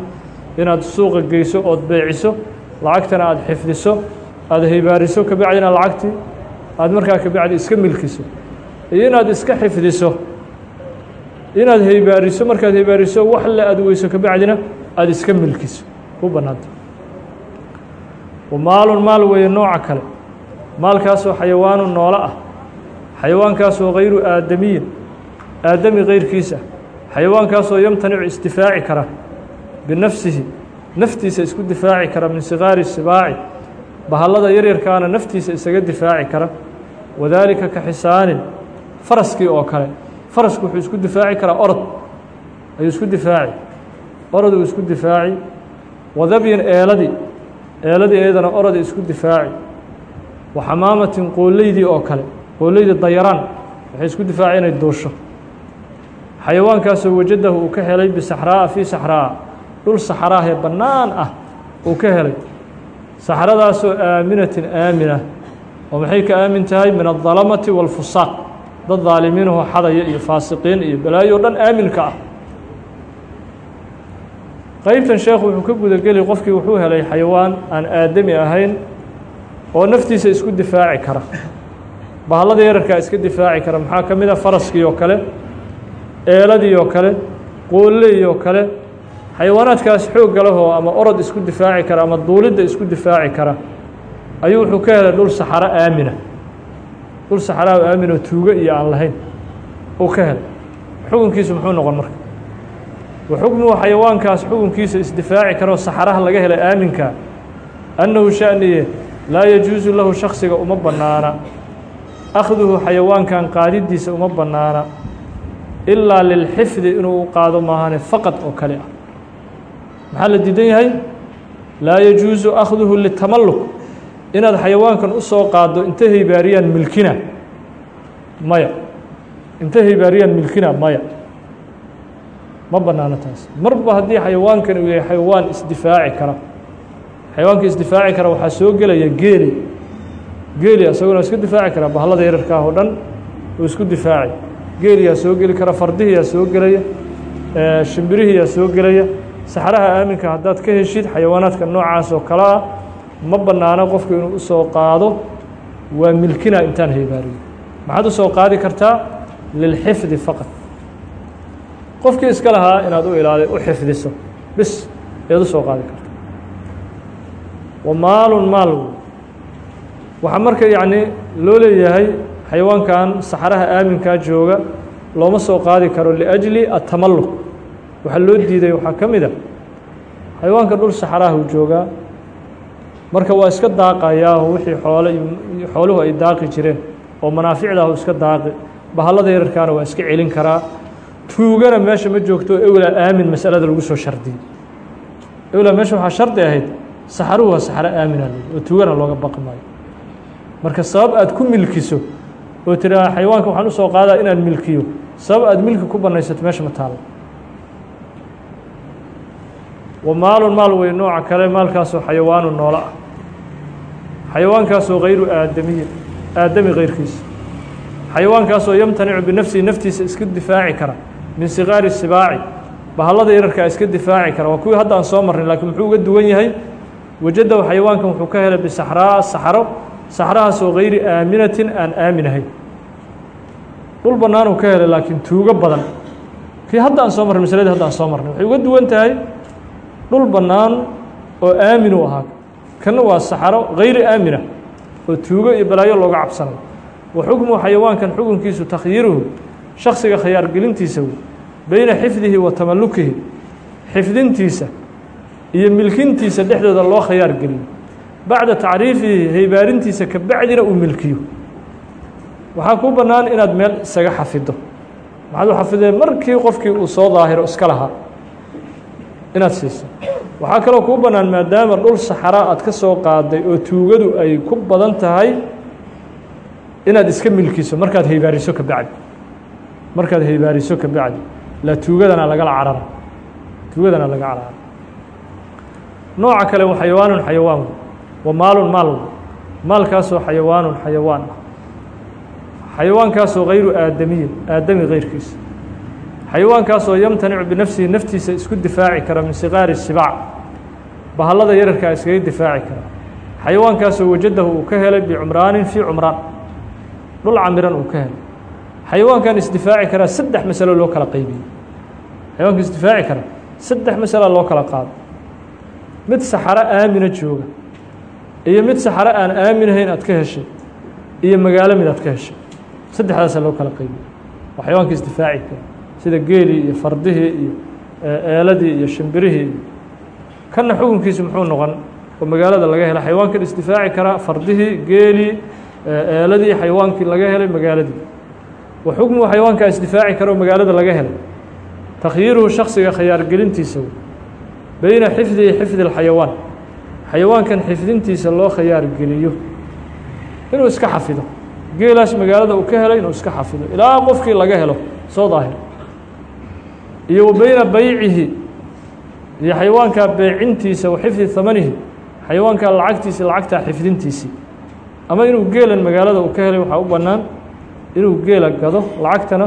inaad suuqa geyso ood beeciso lacagtana aada xifdiso aada haybaariso kabacdina lacagtii aada markaa kabacdi iska milkiso iyo inaad iska xifdiso inaad haybaariso markaad haybaariso wax le aad weyso kabacdina aada iska milkiso. Ku bannaanta maalun maal weeye nooca kale. Maalkaasoo xayawaanu noolo ah. Xayawaankaasoo hayru aadamiyin. Aadami keyrkiisa xayawaankaasoo yamtanicu isdifaaci kara. Binafsihi. Naftiisa isku difaaci kara min sigaari sibaaci. Bahallada yaryarkaana naftiisa isaga difaaci kara. Wadaalika ka xisaanin. Faraskii oo kale farasku wuxuu isku difaaci karaa orod. Ayuu isku difaaci. Orod uu isku difaaci. Wadabyin eeladii eeladii iyadana orod isku difaaci. Wa xamaamatin qoolleydii oo kale. Qoolleydii dayaraan. Waxay isku difaaci inay duusho. Xayawaankaasoo wajadahu uu ka helay bisaxraa'a fii saxraa'a dhul saxraah ee bannaan ah uu ka helay. Saxradaasoo aaminatin aamina. Oo maxay ka aamin tahay? Min addalamati waalfusaaq dad daalimiinahoo xadaya iyo faasiqiin iyo balaayo dhan aaminka ah. Qeybtan sheekhu wuxuu ka gudageli qofkii wuxuu helay xayawaan aan aadami ahayn oo naftiisa isku difaaci kara. Bahallada yararkaa iska difaaci kara maxaa ka mid a faraskii oo kale eeladii oo kale qoolleyi oo kale xayawaanaadkaas xoogga lehoo ama orod isku difaaci kara ama duulidda isku difaaci kara ayuu wuxuu ka helay dhul saxaro aamina dhul saxaraa aaminoo tuugo iyo aan lahayn uu ka helay xukunkiisu muxuu noqon marka. Wa xukmuhu xayawaankaas xukunkiisa isdifaaci karoo saxaraha laga helay aaminka annahu shaniye laa yajuusu lahu shaksiga uma bannaana. Akhduhu xayawaankan qaadidiisa uma bannaana. Ilaa lilxifdi inuu u qaado maahane faqad oo kale ah. Maxaa la diidan yahay? Laa yajuusu akhduhu litamalluk inaad xayawaankan u soo qaaddo inta haybaariyaan milkina? Maya. Inta haybaariyaan milkina? Maya. Ma banaano taas. Marba haddii xayawaankan uu yahay xayawaan isdifaaci kara. Xayawaanka isdifaaci kara waxaa soo gelaya geeli. Geeli isaguna iska difaaci kara bahlada yararka oo dhan uu isku difaaci. Geeliyaa soo geli kara fardihiyaa soo gelaya shimbirihiyaa soo gelaya. Saxraha aaminka haddaad ka heshid xayawaanaadka noocaas oo kale ah ma bannaano qofku inuu u soo qaado waa milkina intaan haybaariyo maxaad u soo qaadi kartaa? Lilxifdi faqad qofkii iska lahaa inaad u ilaali u xifdiso bis ayaad u soo qaadi karta wa maalun maal. Waxaa marka yacni loo leeyahay xayawaankan saxraha aaminkaa jooga looma soo qaadi karo liأjli atamalluk waxaa loo diiday waxaa ka mid a xayawaanka dhul saxraha uu joogaa marka waa iska daaqayaa oo wixii xoole xooluhu ay daaqi jireen oo manaaficda ah iska daaqi bahallada yararkaana waa iska celin karaa. Tuugana meesha ma joogto ewlaa aamin masalada lagu soo shardiyey ewlaa meesha waxaa shardi ahayd saxaruhu waa saxro aamina oo tuugana looga baqi maayo. Marka sabab aad ku milkiso oo tiraa xayawaanka waxaan u soo qaadaa inaan milkiyo. Sabab aad milki ku banaysato meesha ma taalo. Wa maalun maal wey nooca kale maalkaasoo xayawaanu noolo ah xayawaankaasoo hayru aadamiyin aadami keyrkiisa xayawaankaasoo yamtanicu binafsihi naftiisa iska difaaci kara min sigaari sibaaci. Bahallada yararkaa iska difaaci kara. Waa kuwii hadda aan soo marnay lakiin muxuu uga duwan yahay? Wajadahu xayawaankan wuxuu ka helay bisaxraa saxro saxrahaasoo hayri aaminatin aan aaminahayn dhul bannaanuu ka helay laakiin tuugo badan. Kii hadda aan soo marnay masaladii hadda aan soo marnay waxay uga duwan tahay dhul bannaan oo aamin u ahaa kana waa saxaro hayri aamina oo tuugo iyo balaayo looga cabsanayo wa xukmu xayawaankan xukunkiisu takhyiiruhu shaksiga khiyaargelintiisa wey beyna xifdihi wa tamallukihi. Xifdintiisa iyo milkintiisa dhexdooda loo khiyaar geliyo bacda tacriifihi haybaarintiisa ka bacdina uu milkiyo. Waxaa kuu bannaan inaad meel isaga xafido. Maxaad u xafidee markii qofkii uu soo daahiro iska lahaa? Inaad siiso waxaa kaloo kuu bannaan maadaama dhul saxara aad ka soo qaaday oo tuugadu ay ku badan tahay inaad iska milkiso markaad haybaariso ka bacdi. Markaad haybaariso ka bacdi. La tuugadana lagala carara. Tuugadana laga carara. Nooca kale wa xayawaanun xayawaan. Wa maalun maal. Maalkaasoo xayawaanun xayawaan. Ah xayawaankaasoo hayru aadamiyin aadami keyrkiisa xayawaankaasoo yamtanicu binafsihi naftiisa isku difaaci kara min sigaari sibaac bahallada yararkaa iskaga difaaci kara. Xayawaankaasoo wajadahu uu ka helay bicumraanin fii cumraan dhul camiran uu ka helay. Xayawaankan isdifaaci karaa saddex masalo loo kala qaybiyey. Xayawaanka isdifaaci kara saddex masala loo kala qaado. Mid saxaro aamina jooga iyo mid saxaro aan aaminahayn aad ka heshay iyo magaalo mid aad ka heshay. Saddexdaasa loo kala qaybiyey. Waa xayawaanka isdifaaci kara sida geelii iyo fardihii iyo eeladii iyo shimbirihii. Iyo kanna xukunkiisu muxuu noqon oo magaalada laga helay xayawaankan isdifaaci karaa fardihii geelii eeladii xayawaankii laga helay magaaladii. Wa xukmuhu xayawaankaa isdifaaci kara oo magaalada laga helay. Takhyiiruhu shaksiga khiyaargelintiisa beyna xifdihi xifdi اlxayawaan xayawaankan xifdintiisa loo khiyaar geliyo inuu iska xafido. Geelaas magaalada uu ka helay inuu iska xafido. Ilaa qofkii laga helo soo daahir iyo wa beyna baycihi iyo xayawaankaa beecintiisa wa xifdi hamanihi xayawaankaa lacagtiisa lacagtaa xifdintiisii ama inuu geelan magaalada uu ka helay waxaa u bannaan inuu geela gado lacagtana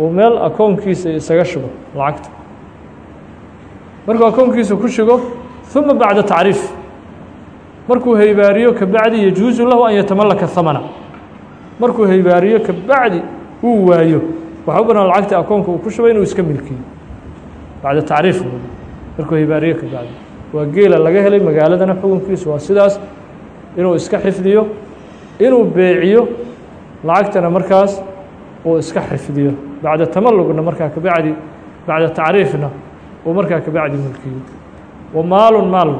uu meel akoonkiisa isaga shugo lacagta. Markuu akoonkiisa ku shugo ثuma bacda tacriif. Markuu haybaariyo kabacdi yajuusu lahu an yatamallaka hamana markuu haybaariyo kabacdi uu waayo waxaa u banaan lacagta akoonka uu ku shubay inuu iska milkiyo. Bacda tacriif markuu haybaariyo kabacdi waa geela laga helay magaaladana xukunkiisu. Waa sidaas inuu iska xifdiyo inuu beeciyo lacagtana markaas uu iska xifdiyo. Bacda tamallugna markaa kabacdi bacda tacriifna uu markaa kabacdi milkiyo. Wa maalun maal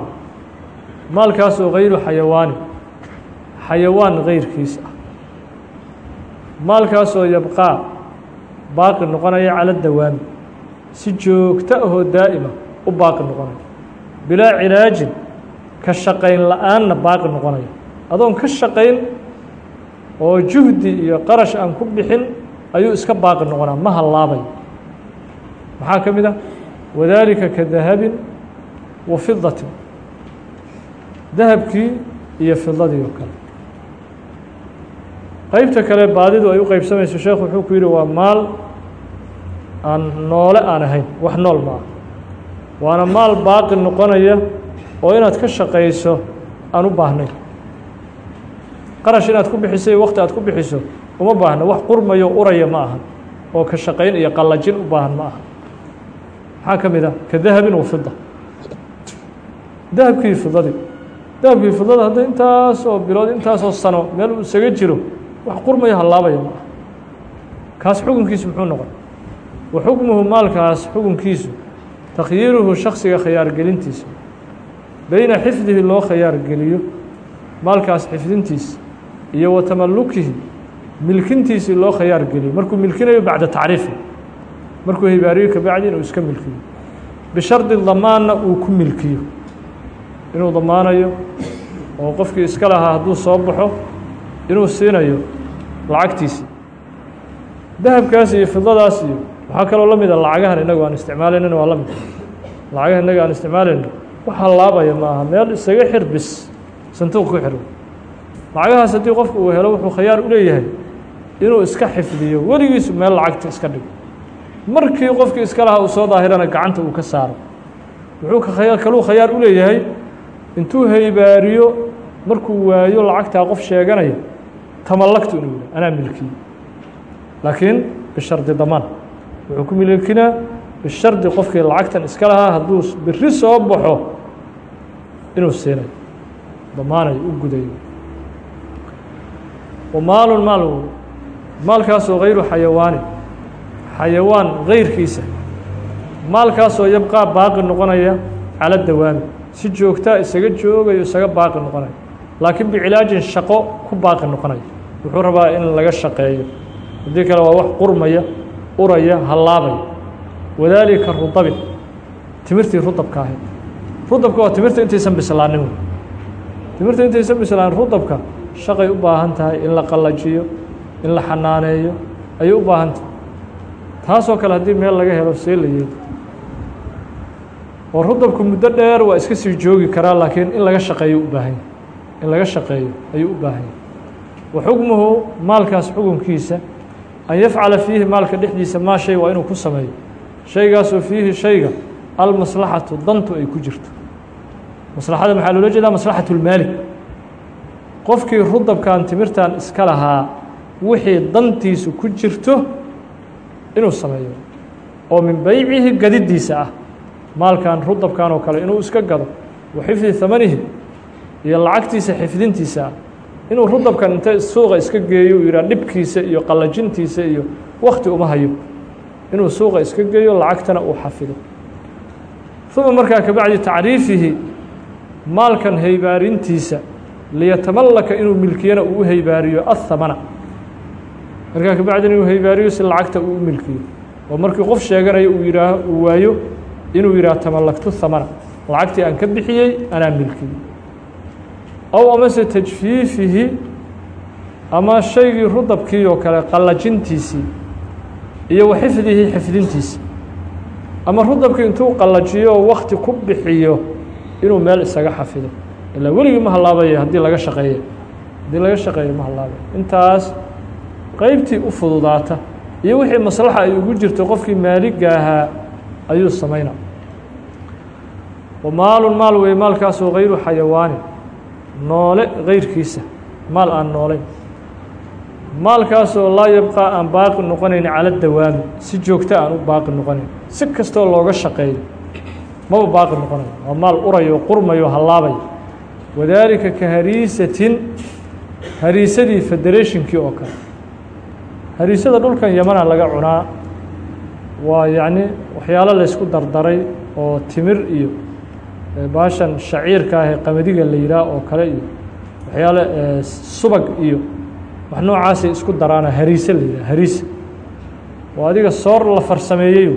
maalkaasoo hayru xayawaani xayawaan. Gayrkiis ah. Maalkaasoo yabqaa baaqi noqonaya cala dawaami si joogto ahoo daa'ima u baaqi noqonaya bilaa cilaajin ka shaqayn la'aanna baaqi noqonaya adoon ka shaqayn oo juhdi iyo qarash aan ku bixin ayuu iska baaqi noqonaa. Ma hallaabayo maxaa ka mid ah? Wadaalika ka dahabin wa fidatin dahabkii iyo fidadii oo kale. Qeybta kale baadidu ay u qeybsamayso sheekhu wuxuu ku yidhi waa maal aan noole aan ahayn wax nool ma ah waana maal baaqi noqonaya oo inaad ka shaqayso aan u baahnayn. Qarash inaad ku bixiso iyo wakti aad ku bixiso uma baahna. Wax qurmayo uraya ma aha. Oo ka shaqayn iyo qallajin u baahan ma aha. Maxaa ka mid ah? Ka dahabin wa fida dahabkii fidadii dahabkii fidada hadda intaas oo bilood intaasoo sano meel uu isaga jiro wax qurmayo hallaabaya ma aha. Kaas xukunkiisu muxuu noqon wa xukmuhu maalkaas xukunkiisu takhyiiruhu shaksiga khiyaargelintiisa. Beyna xifdihi loo khiyaargeliyo maalkaas xifdintiisa iyo wa tamalukihi milkintiisii loo khiyaargeliyo. Markuu milkinayo bacda tacriifi. Markuu hibaariyo kabacdi inuu iska milkiyo. Bishardi damaanna uu ku milkiyo. Inuu damaanayo oo qofkii iska lahaa hadduu soo baxo inuu siinayo lacagtiisii dahabkaas iyo fidadaas iyo waxaa kaloo la mida lacagahan inagu aan isticmaalaynin waa la mid. Lacagaha inaga aan isticmaalaynin wax hallaabaya ma aha meel isaga xir bis santuuq ku xiro lacagahaas haddii qofku uu helo wuxuu khayaar u leeyahay inuu iska xifdiyo weligiisu meel lacagta iska dhigo. Markii qofkii iska lahaa uu soo daahirana gacanta uu ka saaro. Wuxuu ka kaluu khayaar u leeyahay intuu haybaariyo markuu waayo lacagtaa qof sheeganaya tamallagtu inuu yidha anaa milkiye laakiin bishardi damaan wuxuu ku milkinaa bishardi qofkii lacagtan iska lahaa hadduu biri soo baxo inuu siinayo damaanayo u gudayo. Wa maalun maal maalkaasoo hayru xayawaani xayawaan gayrkiisa maalkaasoo yabqaa baaqi noqonaya cala dawaami si joogtaa isaga joogayo isaga baaqi noqonaya laakiin bicilaajin shaqo ku baaqi noqonaya. Wuxuu rabaa in laga shaqeeyo. Haddii kale waa wax qurmaya uraya hallaabaya wadaalika rudabin timirtii rudabka ahayd. Rudabka waa timirta intaysan bislaanin. Timirta intaysan bislaanin rudabka shaqay u baahan tahay in la qallajiyo in la xanaaneeyo ayay u baahan tahay. Taasoo kale haddii meel laga helo see la yeeli oo rudabku muddo dheer waa iska sii joogi karaa laakiin in laga shaqeeyo u baahan yahy in laga shaqeeyo ayuu u baahan yahy wa xukmuhu maalkaas xukunkiisa an yafcala fiihi maalka dhexdiisa maa shay waa inuu ku sameeyo shaygaasoo fiihi shayga almaslaxatu dantu ay ku jirto maslaxada maxaa loola jeedaa maslaxatu lmaalik qofkii rudabkan timirtan iska lahaa wixii dantiisu ku jirto inuu sameeyo oo min beycihi gadidiisa ah maalkan rudabkan oo kale inuu iska gado wa xifdi hamanihi iyo lacagtiisa xifdintiisa ah inuu rudabkan inta suuqa iska geeyo uu yidhaha dhibkiisa iyo qallajintiisa iyo wakti uma hayo. Inuu suuqa iska geeyo lacagtana uu xafido. Uma markaa kabacdi tacriifihi maalkan haybaarintiisa liyatamallaka inuu milkiyana uu u haybaariyo athamana markaa kabacdina inuu haybaariyo si lacagta uu u milkiyo. Oo markii qof sheeganayo uu yidhaaho uu waayo inuu yidhaah tamallaktu thamana. Lacagtii aan ka bixiyey anaa milkiyey ow amase tajfiifihi ama shaygii rudabkii oo kale qallajintiisii iyo wa xifdihi xifdintiisa ama rudabkii intuu qallajiyo oo wakti ku bixiyo inuu meel isaga xafido ilaa weligii ma hallaabaya haddii laga shaqeeya haddii laga shaqeeyo ma hallaabaya intaas qeybtii u fududaata iyo wixii maslaxa ay ugu jirto qofkii maaliga ahaa ayuu samaynaa wa maalun maal wey maalkaasoo hayru xayawaani noole gayrkiisa maal aan noolayn maalkaasoo laa yabqaa aan baaqi noqonayn cala dawaami si joogto aan u baaqi noqonayn si kastoo looga shaqeeyo maba baaqi noqonayo waa maal urayo qurmayo hallaabay wadaalika ka hariisatin hariisadii federatinkii oo kale. Hariisada dhulkan yamana laga cunaa waa yacni waxyaalo laysku dardaray oo timir iyo baashan shaciirka ah ee qamadiga la yidhaah oo kale iyo waxyaale subag iyo wax noocaasay isku daraana hariise la yidhah hariise waa adiga soor la farsameeyeyo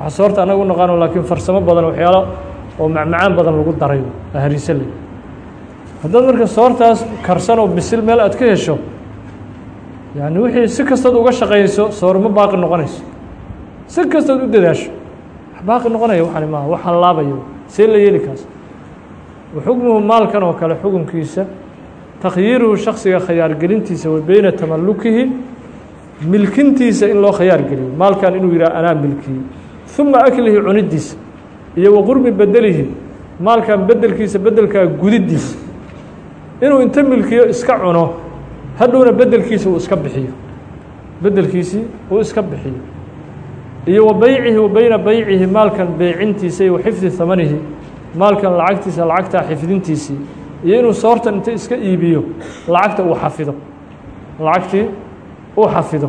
waxa soorta annaga u naqaano laakiin farsamo badan waxyaalo oo macmacaan badan lagu daray hariise la yidhah haddaad marka soortaas karsan oo bisil meel aad ka hesho yani wixii si kastood uga shaqayso soorma baaqi noqonayso. Si kastood u dadaasho baaqi noqonaya waxani maaha wax hallaabayo see la yeeli kaas. Wa xukmuhu maalkan oo kale xukunkiisa takhyiiruhu shaksiga khayaargelintiisa wa beyna tamalukihi milkintiisa in loo khayaar geliyo. Maalkan inuu yidhaha anaa milkiyey uma aklihi cunidiisa iyo wa qurbi bedelihi maalkan bedelkiisa bedelkaa gudidiisa. Inuu inta milkiyo iska cuno hadhowna bedelkiisa uu iska bixiyo. Bedelkiisii uu iska bixiyo iyo wa beycihi wa beyna beycihi maalkan beycintiisa iyo xifdi hamanihi maalkan lacagtiisa lacagtaa xifdintiisii iyo inuu soortan inta iska iibiyo lacagta uu xafido. Lacagtii uu xafido.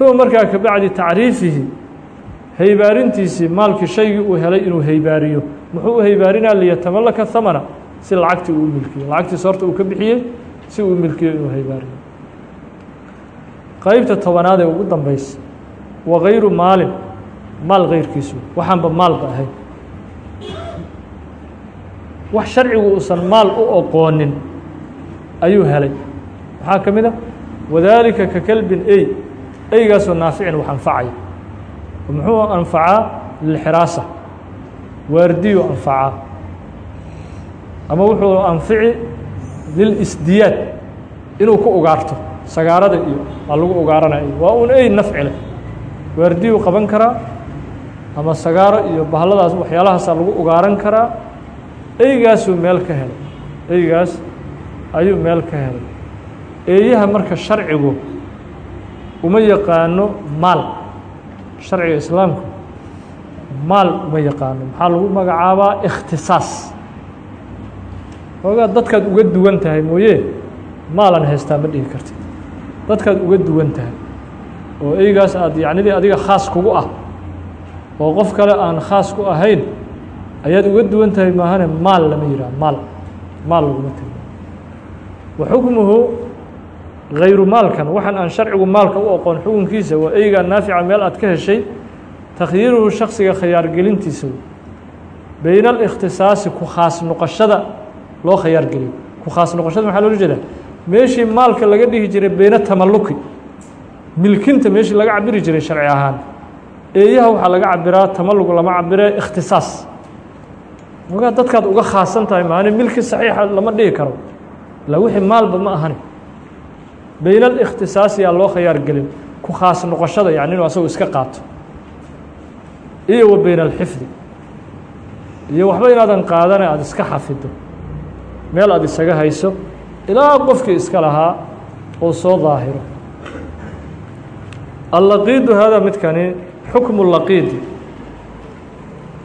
Uma markaa kabacdi tacriifihi haybaarintiisii maalkii shaygii uu helay inuu haybaariyo. Muxuu u haybaarinaa liyatamallaka hamana si lacagtii uu milkiyo. Lacagtii soorta uu ka bixiyey si uu milkiyo inuu haybaariyo. Qeybta tobanaad ee ugu dambeysa wa gayru maalin maal keyrkiisu waxaanba maalba ahayn. Wax sharcigu uusan maal u oqoonin ayuu helay. Maxaa ka mid a wadaalika ka kelbin ey eygaasoo naaficin wax anfacaya muxuu anfacaa? Lilxiraasa. Waardiyu anfacaa. Ama wuxuu anfici lilisdiyaad inuu ku ugaarto sagaarada iyo waa lagu ugaaranaya waa un ey nafci leh waardiyuu qaban karaa ama sagaaro iyo bahladaas waxyaalahaasaa lagu ugaaran karaa eygaasuu meel ka helay eygaas ayuu meel ka helay eeyaha marka sharcigu uma yaqaano maal sharciga islaamku maal uma yaqaano. Maxaa lagu magacaabaa? Ikhtisaas. Oogaa dadkaad uga duwan tahay mooye maalan haystaa ma dhihi kartid. Dadkaad uga duwan tahay oo eygaas aad yacnidii adiga khaas kugu ah oo qof kale aan khaas ku ahayn ayaad uga duwan tahay maahane maal lama yidhaha maal maal laguma tegi. Wa xukmuhu hayru maalkan waxaan aan sharcigu maalka u oqoon xukunkiisa waa eygaa naafica meel aad ka heshay takhyiiruhu shaksiga khayaargelintiisa beyna alikhtisaasi ku khaas noqoshada loo khayaargeliyo ku khaas noqoshada maxaa loola jeedaa? Meeshii maalka laga dhihi jiray beyna tamalluki milkinta meeshii laga cabiri jiray sharci ahaan. Eeyaha waxaa laga cabiraa tamallug lama cabiree ikhtisaas. Ogaa dadkaad uga khaasan tahay maani milki saxiixa lama dhihi karo. Ila wixii maalba ma ahani. Beyna alikhtisaas yaa loo khayaar gelin. Ku khaas noqoshada yani inuu asagu iska qaato. Iyo wa beyna alxifdi iyo waxba inaadan qaadana aada iska xafido. Meel aada isaga hayso ilaa qofkii iska lahaa uu soo daahiro allaqiidu haadaa midkani xukmu laqiidi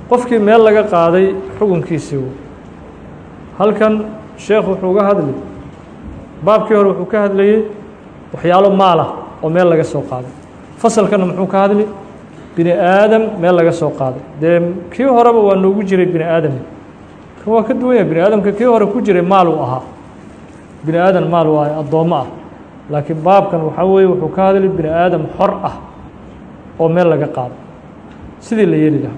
qofkii meel laga qaaday xukunkiisii halkan sheekh wuxuu ga hadli. Baabkii hore wuxuu ka hadlayey waxyaalo maalah oo meel laga soo qaaday. Fasalkana muxuu ka hadli? Bini aadam meel laga soo qaaday. Dee kii horeba waa noogu jiray bini aadami kan waa ka duwan yahay bini aadamka. Kii hore ku jiray maal uu ahaa. Bini aadan maal waayo addoommo ah laakiin baabkan waxaa weeye wuxuu ka hadli bini aadam xor ah oo meel laga qaado. Sidii la yeeli lahaa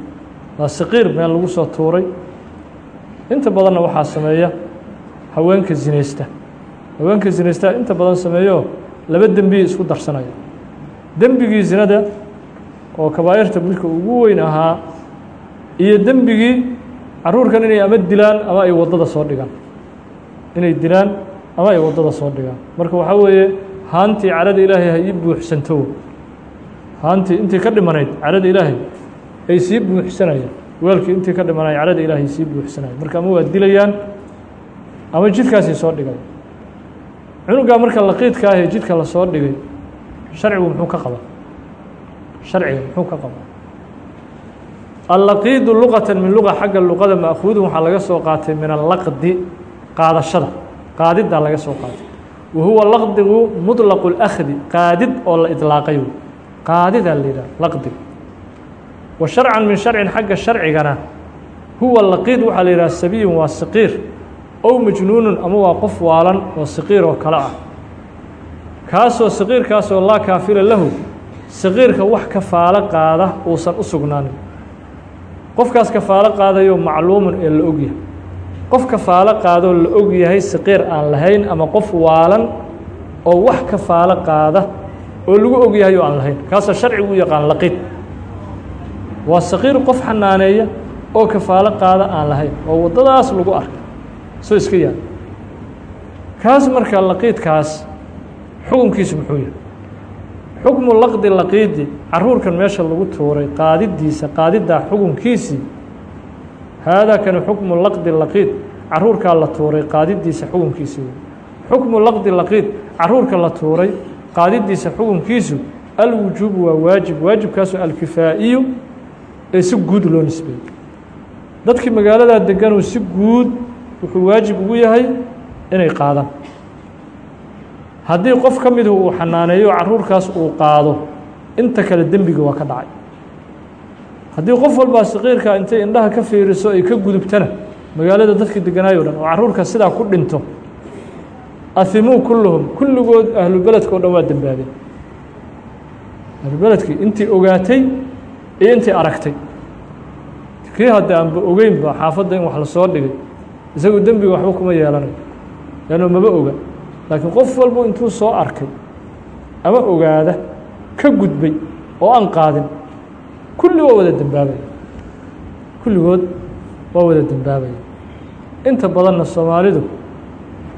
waa saqiir meel lagu soo tuuray. Inta badanna waxaa sameeya haweenka zinaysta. Haweenka zinaysta inta badan sameeyo laba dembiyi isku darsanaya dembigii zinada oo kabaa'irta midka ugu weyn ahaa iyo dembigii caruurkan inay ama dilaan ama ay waddada soo dhigaan. Inay dilaan ama ay waddada soo dhigaan. Marka waxaa weeye haantii carada ilaahay ha ii buuxsanto. Haantii intii ka dhimanayd carada ilaahay ay sii buuxsanayaan. Weelkii intii ka dhimanay carada ilaahay sii buuxsanaya marka ama waa dilayaan ama jidkaasay soo dhigay. Cunugaa marka laqiidka ah ee jidka la soo dhigay sharcigu muxuu ka qabaa. Sharciga muxuu ka qabaa. Allaqiidu luqatan min luqa xagga luqada ma'khuudun waxaa laga soo qaatay min allaqdi qaadashada qaadiddaa laga soo qaatay wa huwa laqdigu muطlaqu اlأkhdi qaadid oo la idlaaqay qaadidaa la yidhaha laqdiga wa sharcan min sharcin xagga sharcigana huwa laqiid waxaa la yidhaha sabiyun waa saqiir ow majnuunun ama waa qof waalan oo saqiir oo kale ah kaasoo saqiirkaasoo laa kaafila lahu saqiirka wax kafaalo qaada uusan u sugnaanin qofkaas kafaalo qaadayo macluumun ee la ogyahay qof kafaalo qaadoo la og yahay saqiir aan lahayn ama qof waalan oo wax kafaalo qaada oo lagu ogyahay oo aan lahayn. Kaasa sharcigu u yaqaan laqiid waa saqiir qof xanaaneeya oo kafaalo qaada aan lahayn oo waddadaas lagu arka soo iska yaal. Kaas marka laqiidkaas xukunkiisu muxuu yahay. Xukmu laqdi laqiidi caruurkan meesha lagu tuuray qaadidiisa qaadidaa xukunkiisii haadaa kani xukmu laqdi laqiid caruurkaa la tuuray qaadidiisa xukunkiisii xukmu laqdi laqiid caruurka la tuuray qaadidiisa xukunkiisu alwujuubu waa waajib waajibkaasoo alkifaa'iyu ee si guud loo nisbeeyey dadkii magaaladaa deganuu si guud wuxuu waajib ugu yahay inay qaadaan haddii qof ka midu uu xanaaneeyo caruurkaas uu qaado inta kale dembiga waa ka dhacay haddii qof walbaa saqiirkaa intay indhaha ka fiiriso ay ka gudubtana magaalada dadka deganaayo dhan oo caruurka sidaa ku dhinto ahimuu kulluhum kulligood ahlubeledka o dhan waa dembaabeen ahlubeledkii intii ogaatay iyo intii aragtay. Kii hadda aanba ogeynba xaafadda in wax la soo dhigay. Isagu dembiga waxba kuma yeelanayo leanno maba oga. Laakiin qof walbu intuu soo arkay ama ogaada ka gudbay oo aan qaadin kulli waa wada dembaabaya kulligood waa wada dembaabaya inta badanna soomaalidu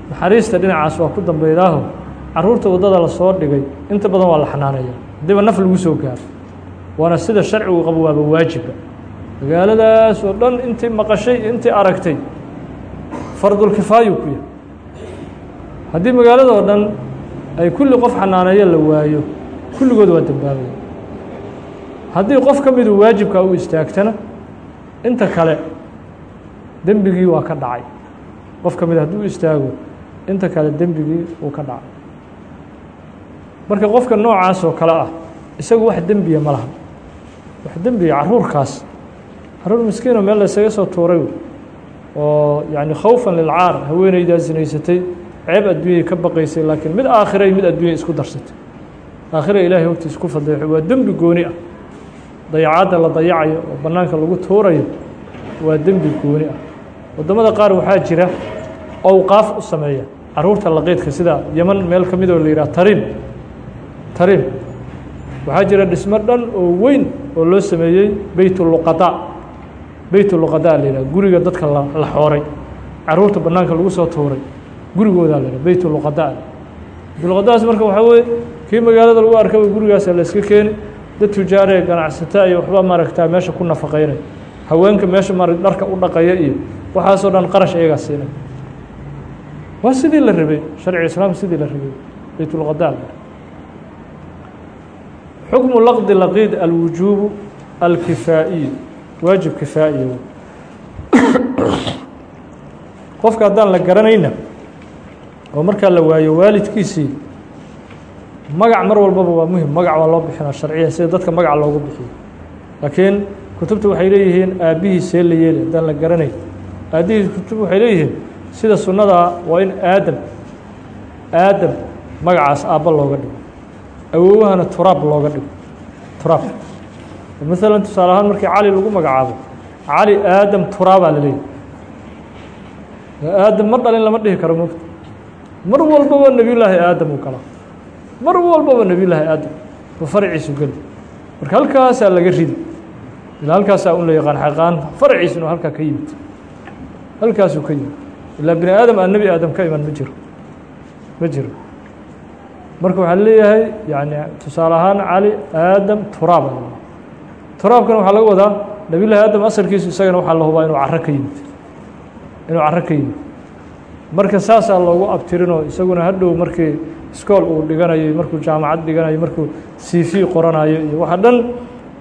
naxariista dhinacaas waa ku dambeydaaho carruurta waddada la soo dhigay inta badan waa la xanaanaya haddiiba naf lagu soo gaaro waana sida sharcigu qabo waaba waajiba magaaladaas oo dhan intii maqashay intii aragtay fardulkifaayu ku yahay haddii magaalada oo dhan ay kulli qof xanaaneeyo la waayo kulligood waa dembaabaya haddii qof ka midu waajibkaa u istaagtana inta kale dembigii waa ka dhacay. Qof ka mid haddii u istaago inta kale dembigii uu ka dhacay. Marka qofka noocaas oo kale ah isagu wax dembiya ma laha. Wax dembiya caruurkaas. Caruur miskiino meel la isaga soo tuuray oo yacni khawfan lilcaar haweeneydaa sinaysatay ceeb adduunyay ka baqaysay laakiin mid aakhiray mid adduunya isku darsatay. Aakhira ilaahay hortiis ku fadeexo waa dembi gooni ah dayacaadda la dayacayo oo bannaanka lagu tuurayo waa dembi gooni ah. Waddamada qaar waxaa jira owqaaf u sameeya. Caruurta laqiidka sida yeman meel ka mid oo la yidhaha tarim tarim. Waxaa jira dhismo dhan oo weyn oo loo sameeyey beytuluqadaa beytuluqadaa la yidhaha guriga dadka la xooray. Caruurta bannaanka lagu soo tuuray gurigoodaa la yidhaha beytuluqadaa beytuluqadaas marka waxaa weye kii magaalada lagu arkaba gurigaasa la iska keeni dad tujaaree ganacsataa iyo waxba maaragtaa meesha ku nafaqaynay haweenka meesha mar dharka u dhaqaya iyo waxaasoo dhan qarash iyagaa siinay. Waa sidii la rabay sharciga islaamka sidii la rabay beytulqadaa xukmu laqdi laqiid alwujuubu alkifaa'iy waajib kifaa'iya qofka haddaan la garanayna oo markaa la waayo waalidkiisii magac mar walbaba waa muhiim magac waa loo bixinaa sharciya sida dadka magac loogu bixiyo. Laakiin kutubta waxay leeyihiin aabbihii see la yeeli haddaan la garanayn. Aabbihii kutub waxay leeyihiin sida sunnadaa waa in aadam aadam magacaas aabba looga dhigo. Awowahana turaab looga dhigo. Turaab. Maalan tusaale ahaan markii cali lagu magacaabo cali aadam turaabaa la leeyahy aadam mar dhalin lama dhihi karo mogta mar walbaba nebiyullaahi aadam uu galaa mar walbaba nebiyullaahi aadam ba farciisu geli. Marka halkaasaa laga ridi. Ilaa halkaasaa un la yaqaan xaqaan farciis inuu halkaa ka yimid. Halkaasuu ka yimid. Ilaa bini aadam aan nebi aadam ka iman ma jiro. Ma jiro. Marka waxaa leeyahay yani tusaale ahaan cali aadam turaab turaabkana waxaa laga wadaa nebiyullahi aadam asalkiisu isagana waxaa la hubaa inuu caro ka yimid. Inuu caro ka yimid. Marka saasaa loogu abtirinoo isaguna hadhow markii iskool uu dhiganayo markuu jaamacad dhiganayo markuu c v qoranayo iyo waxa dhan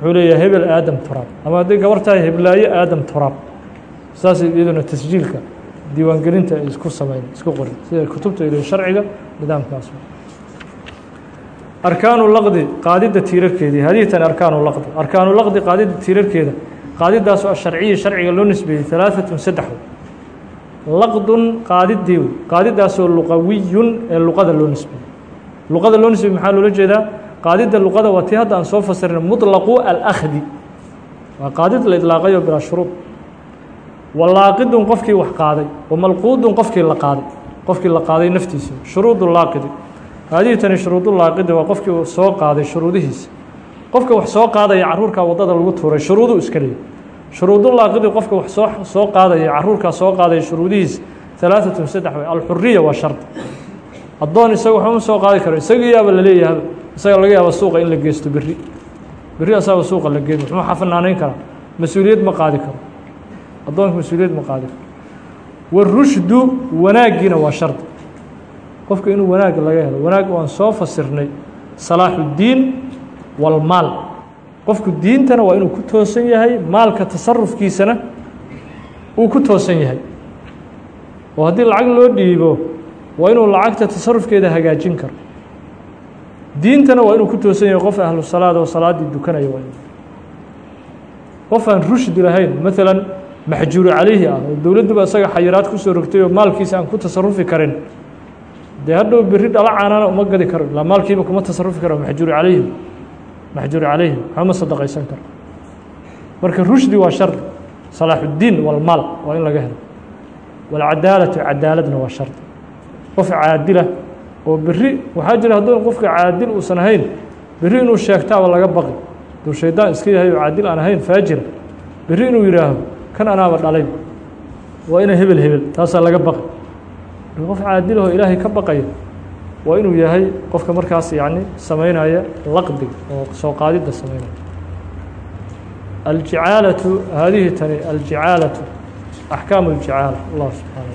wuxuu leeyahay hebel aadam turaab. Ama hadday gabar tahay heblaayo aadam turaab. Saasay iyaduna tasjiilka diiwaangelinta ay isku sameyn isku qorin sida kutubta ilo sharciga nidaamkaas. Arkaanu laqdi qaadidda tiirarkeedii. Hadihi tani arkaanu laqdi. Arkaanu laqdi qaadidda tiirarkeeda. Qaadidaasoo asharciya sharciga loo nisbeeyey halaaثatun saddex laqdun qaadidii qaadidaasoo luqawiyun ee luqada loo nisbeeyey luqada loo nisbeeyey maxaa loola jeedaa? Qaadidda luqada waa tii hadda aan soo fasirina muطlaqu alأkhdi waa qaadid la idlaaqayo bilaa shuruud. Walaaqidun qofkii wax qaaday wamalquudun qofkii la qaaday qofkii la qaaday naftiisa. Shuruudu laaqidi. Haadihi tani shuruudulaaqidi waa qofkii soo qaaday shuruudihiisa. Qofka wax soo qaadaya caruurkaa waddada lagu tuuray shuruuduu iska leeyay shuruudulaaqidi qofka wax soo soo qaadaya caruurkaa soo qaadaya shuruudihiisa alaaatun saddex way alxuriya waa shardi addoon isaga waxuma soo qaadi karo isagiiyaaba laleeyahaba isaga laga yaaba suuqa in la geysto berri. Berri asaaba suuqa la geyn muxuu xafanaanayn karaa? Mas'uuliyad ma qaadi karo. Addoonka mas'uuliyad ma qaadi karo. Warushdu wanaaggiina waa shardi qofka inuu wanaag laga helo wanaag waan soo fasirnay salaaxuddiin walmaal qofku diintana waa inuu ku toosan yahay maalka tasarufkiisana uu ku toosan yahay. Oo haddii lacag loo dhiibo waa inuu lacagta tasarufkeeda hagaajin karo. Diintana waa inuu ku toosan yahay qof ahlu salaada oo salaaddii dukanaya waa qof aan rushdi lahayn maalan maxjuuru calayhi ah oo dowladduba isaga xayiraad ku soo rogtay oo maalkiisa aan ku tasarufi karin. Dee hadhow berri dhala caanana uma gadi karo ilaa maalkiiba kuma tasarufi karo maxjuuru calayhim maxjuuru calayhim waxama sadaqaysan karo. Marka rushdi waa shardi salaaxuddiin walmaal waa in laga helo. Walcadaalatu cadaaladna waa shardi qof caadila oo berri waxaa jira hadduu qofka caadil uusan ahayn berri inuu sheegtaaba laga baqi. Hadduu shaydaan iska yahay oo caadil aan ahayn faajira berri inuu yidhaaho kan anaaba dhalay. Waa ina hebel hebel taasaa laga baqi. Qof caadilahoo ilaahay ka baqaya waa inuu yahay qofka markaas yacni samaynaya laqdiga oo soo qaadidda samaynaya aljicaalatu haadihi tani aljicaalatu axkaamu aljicaala allah subxaana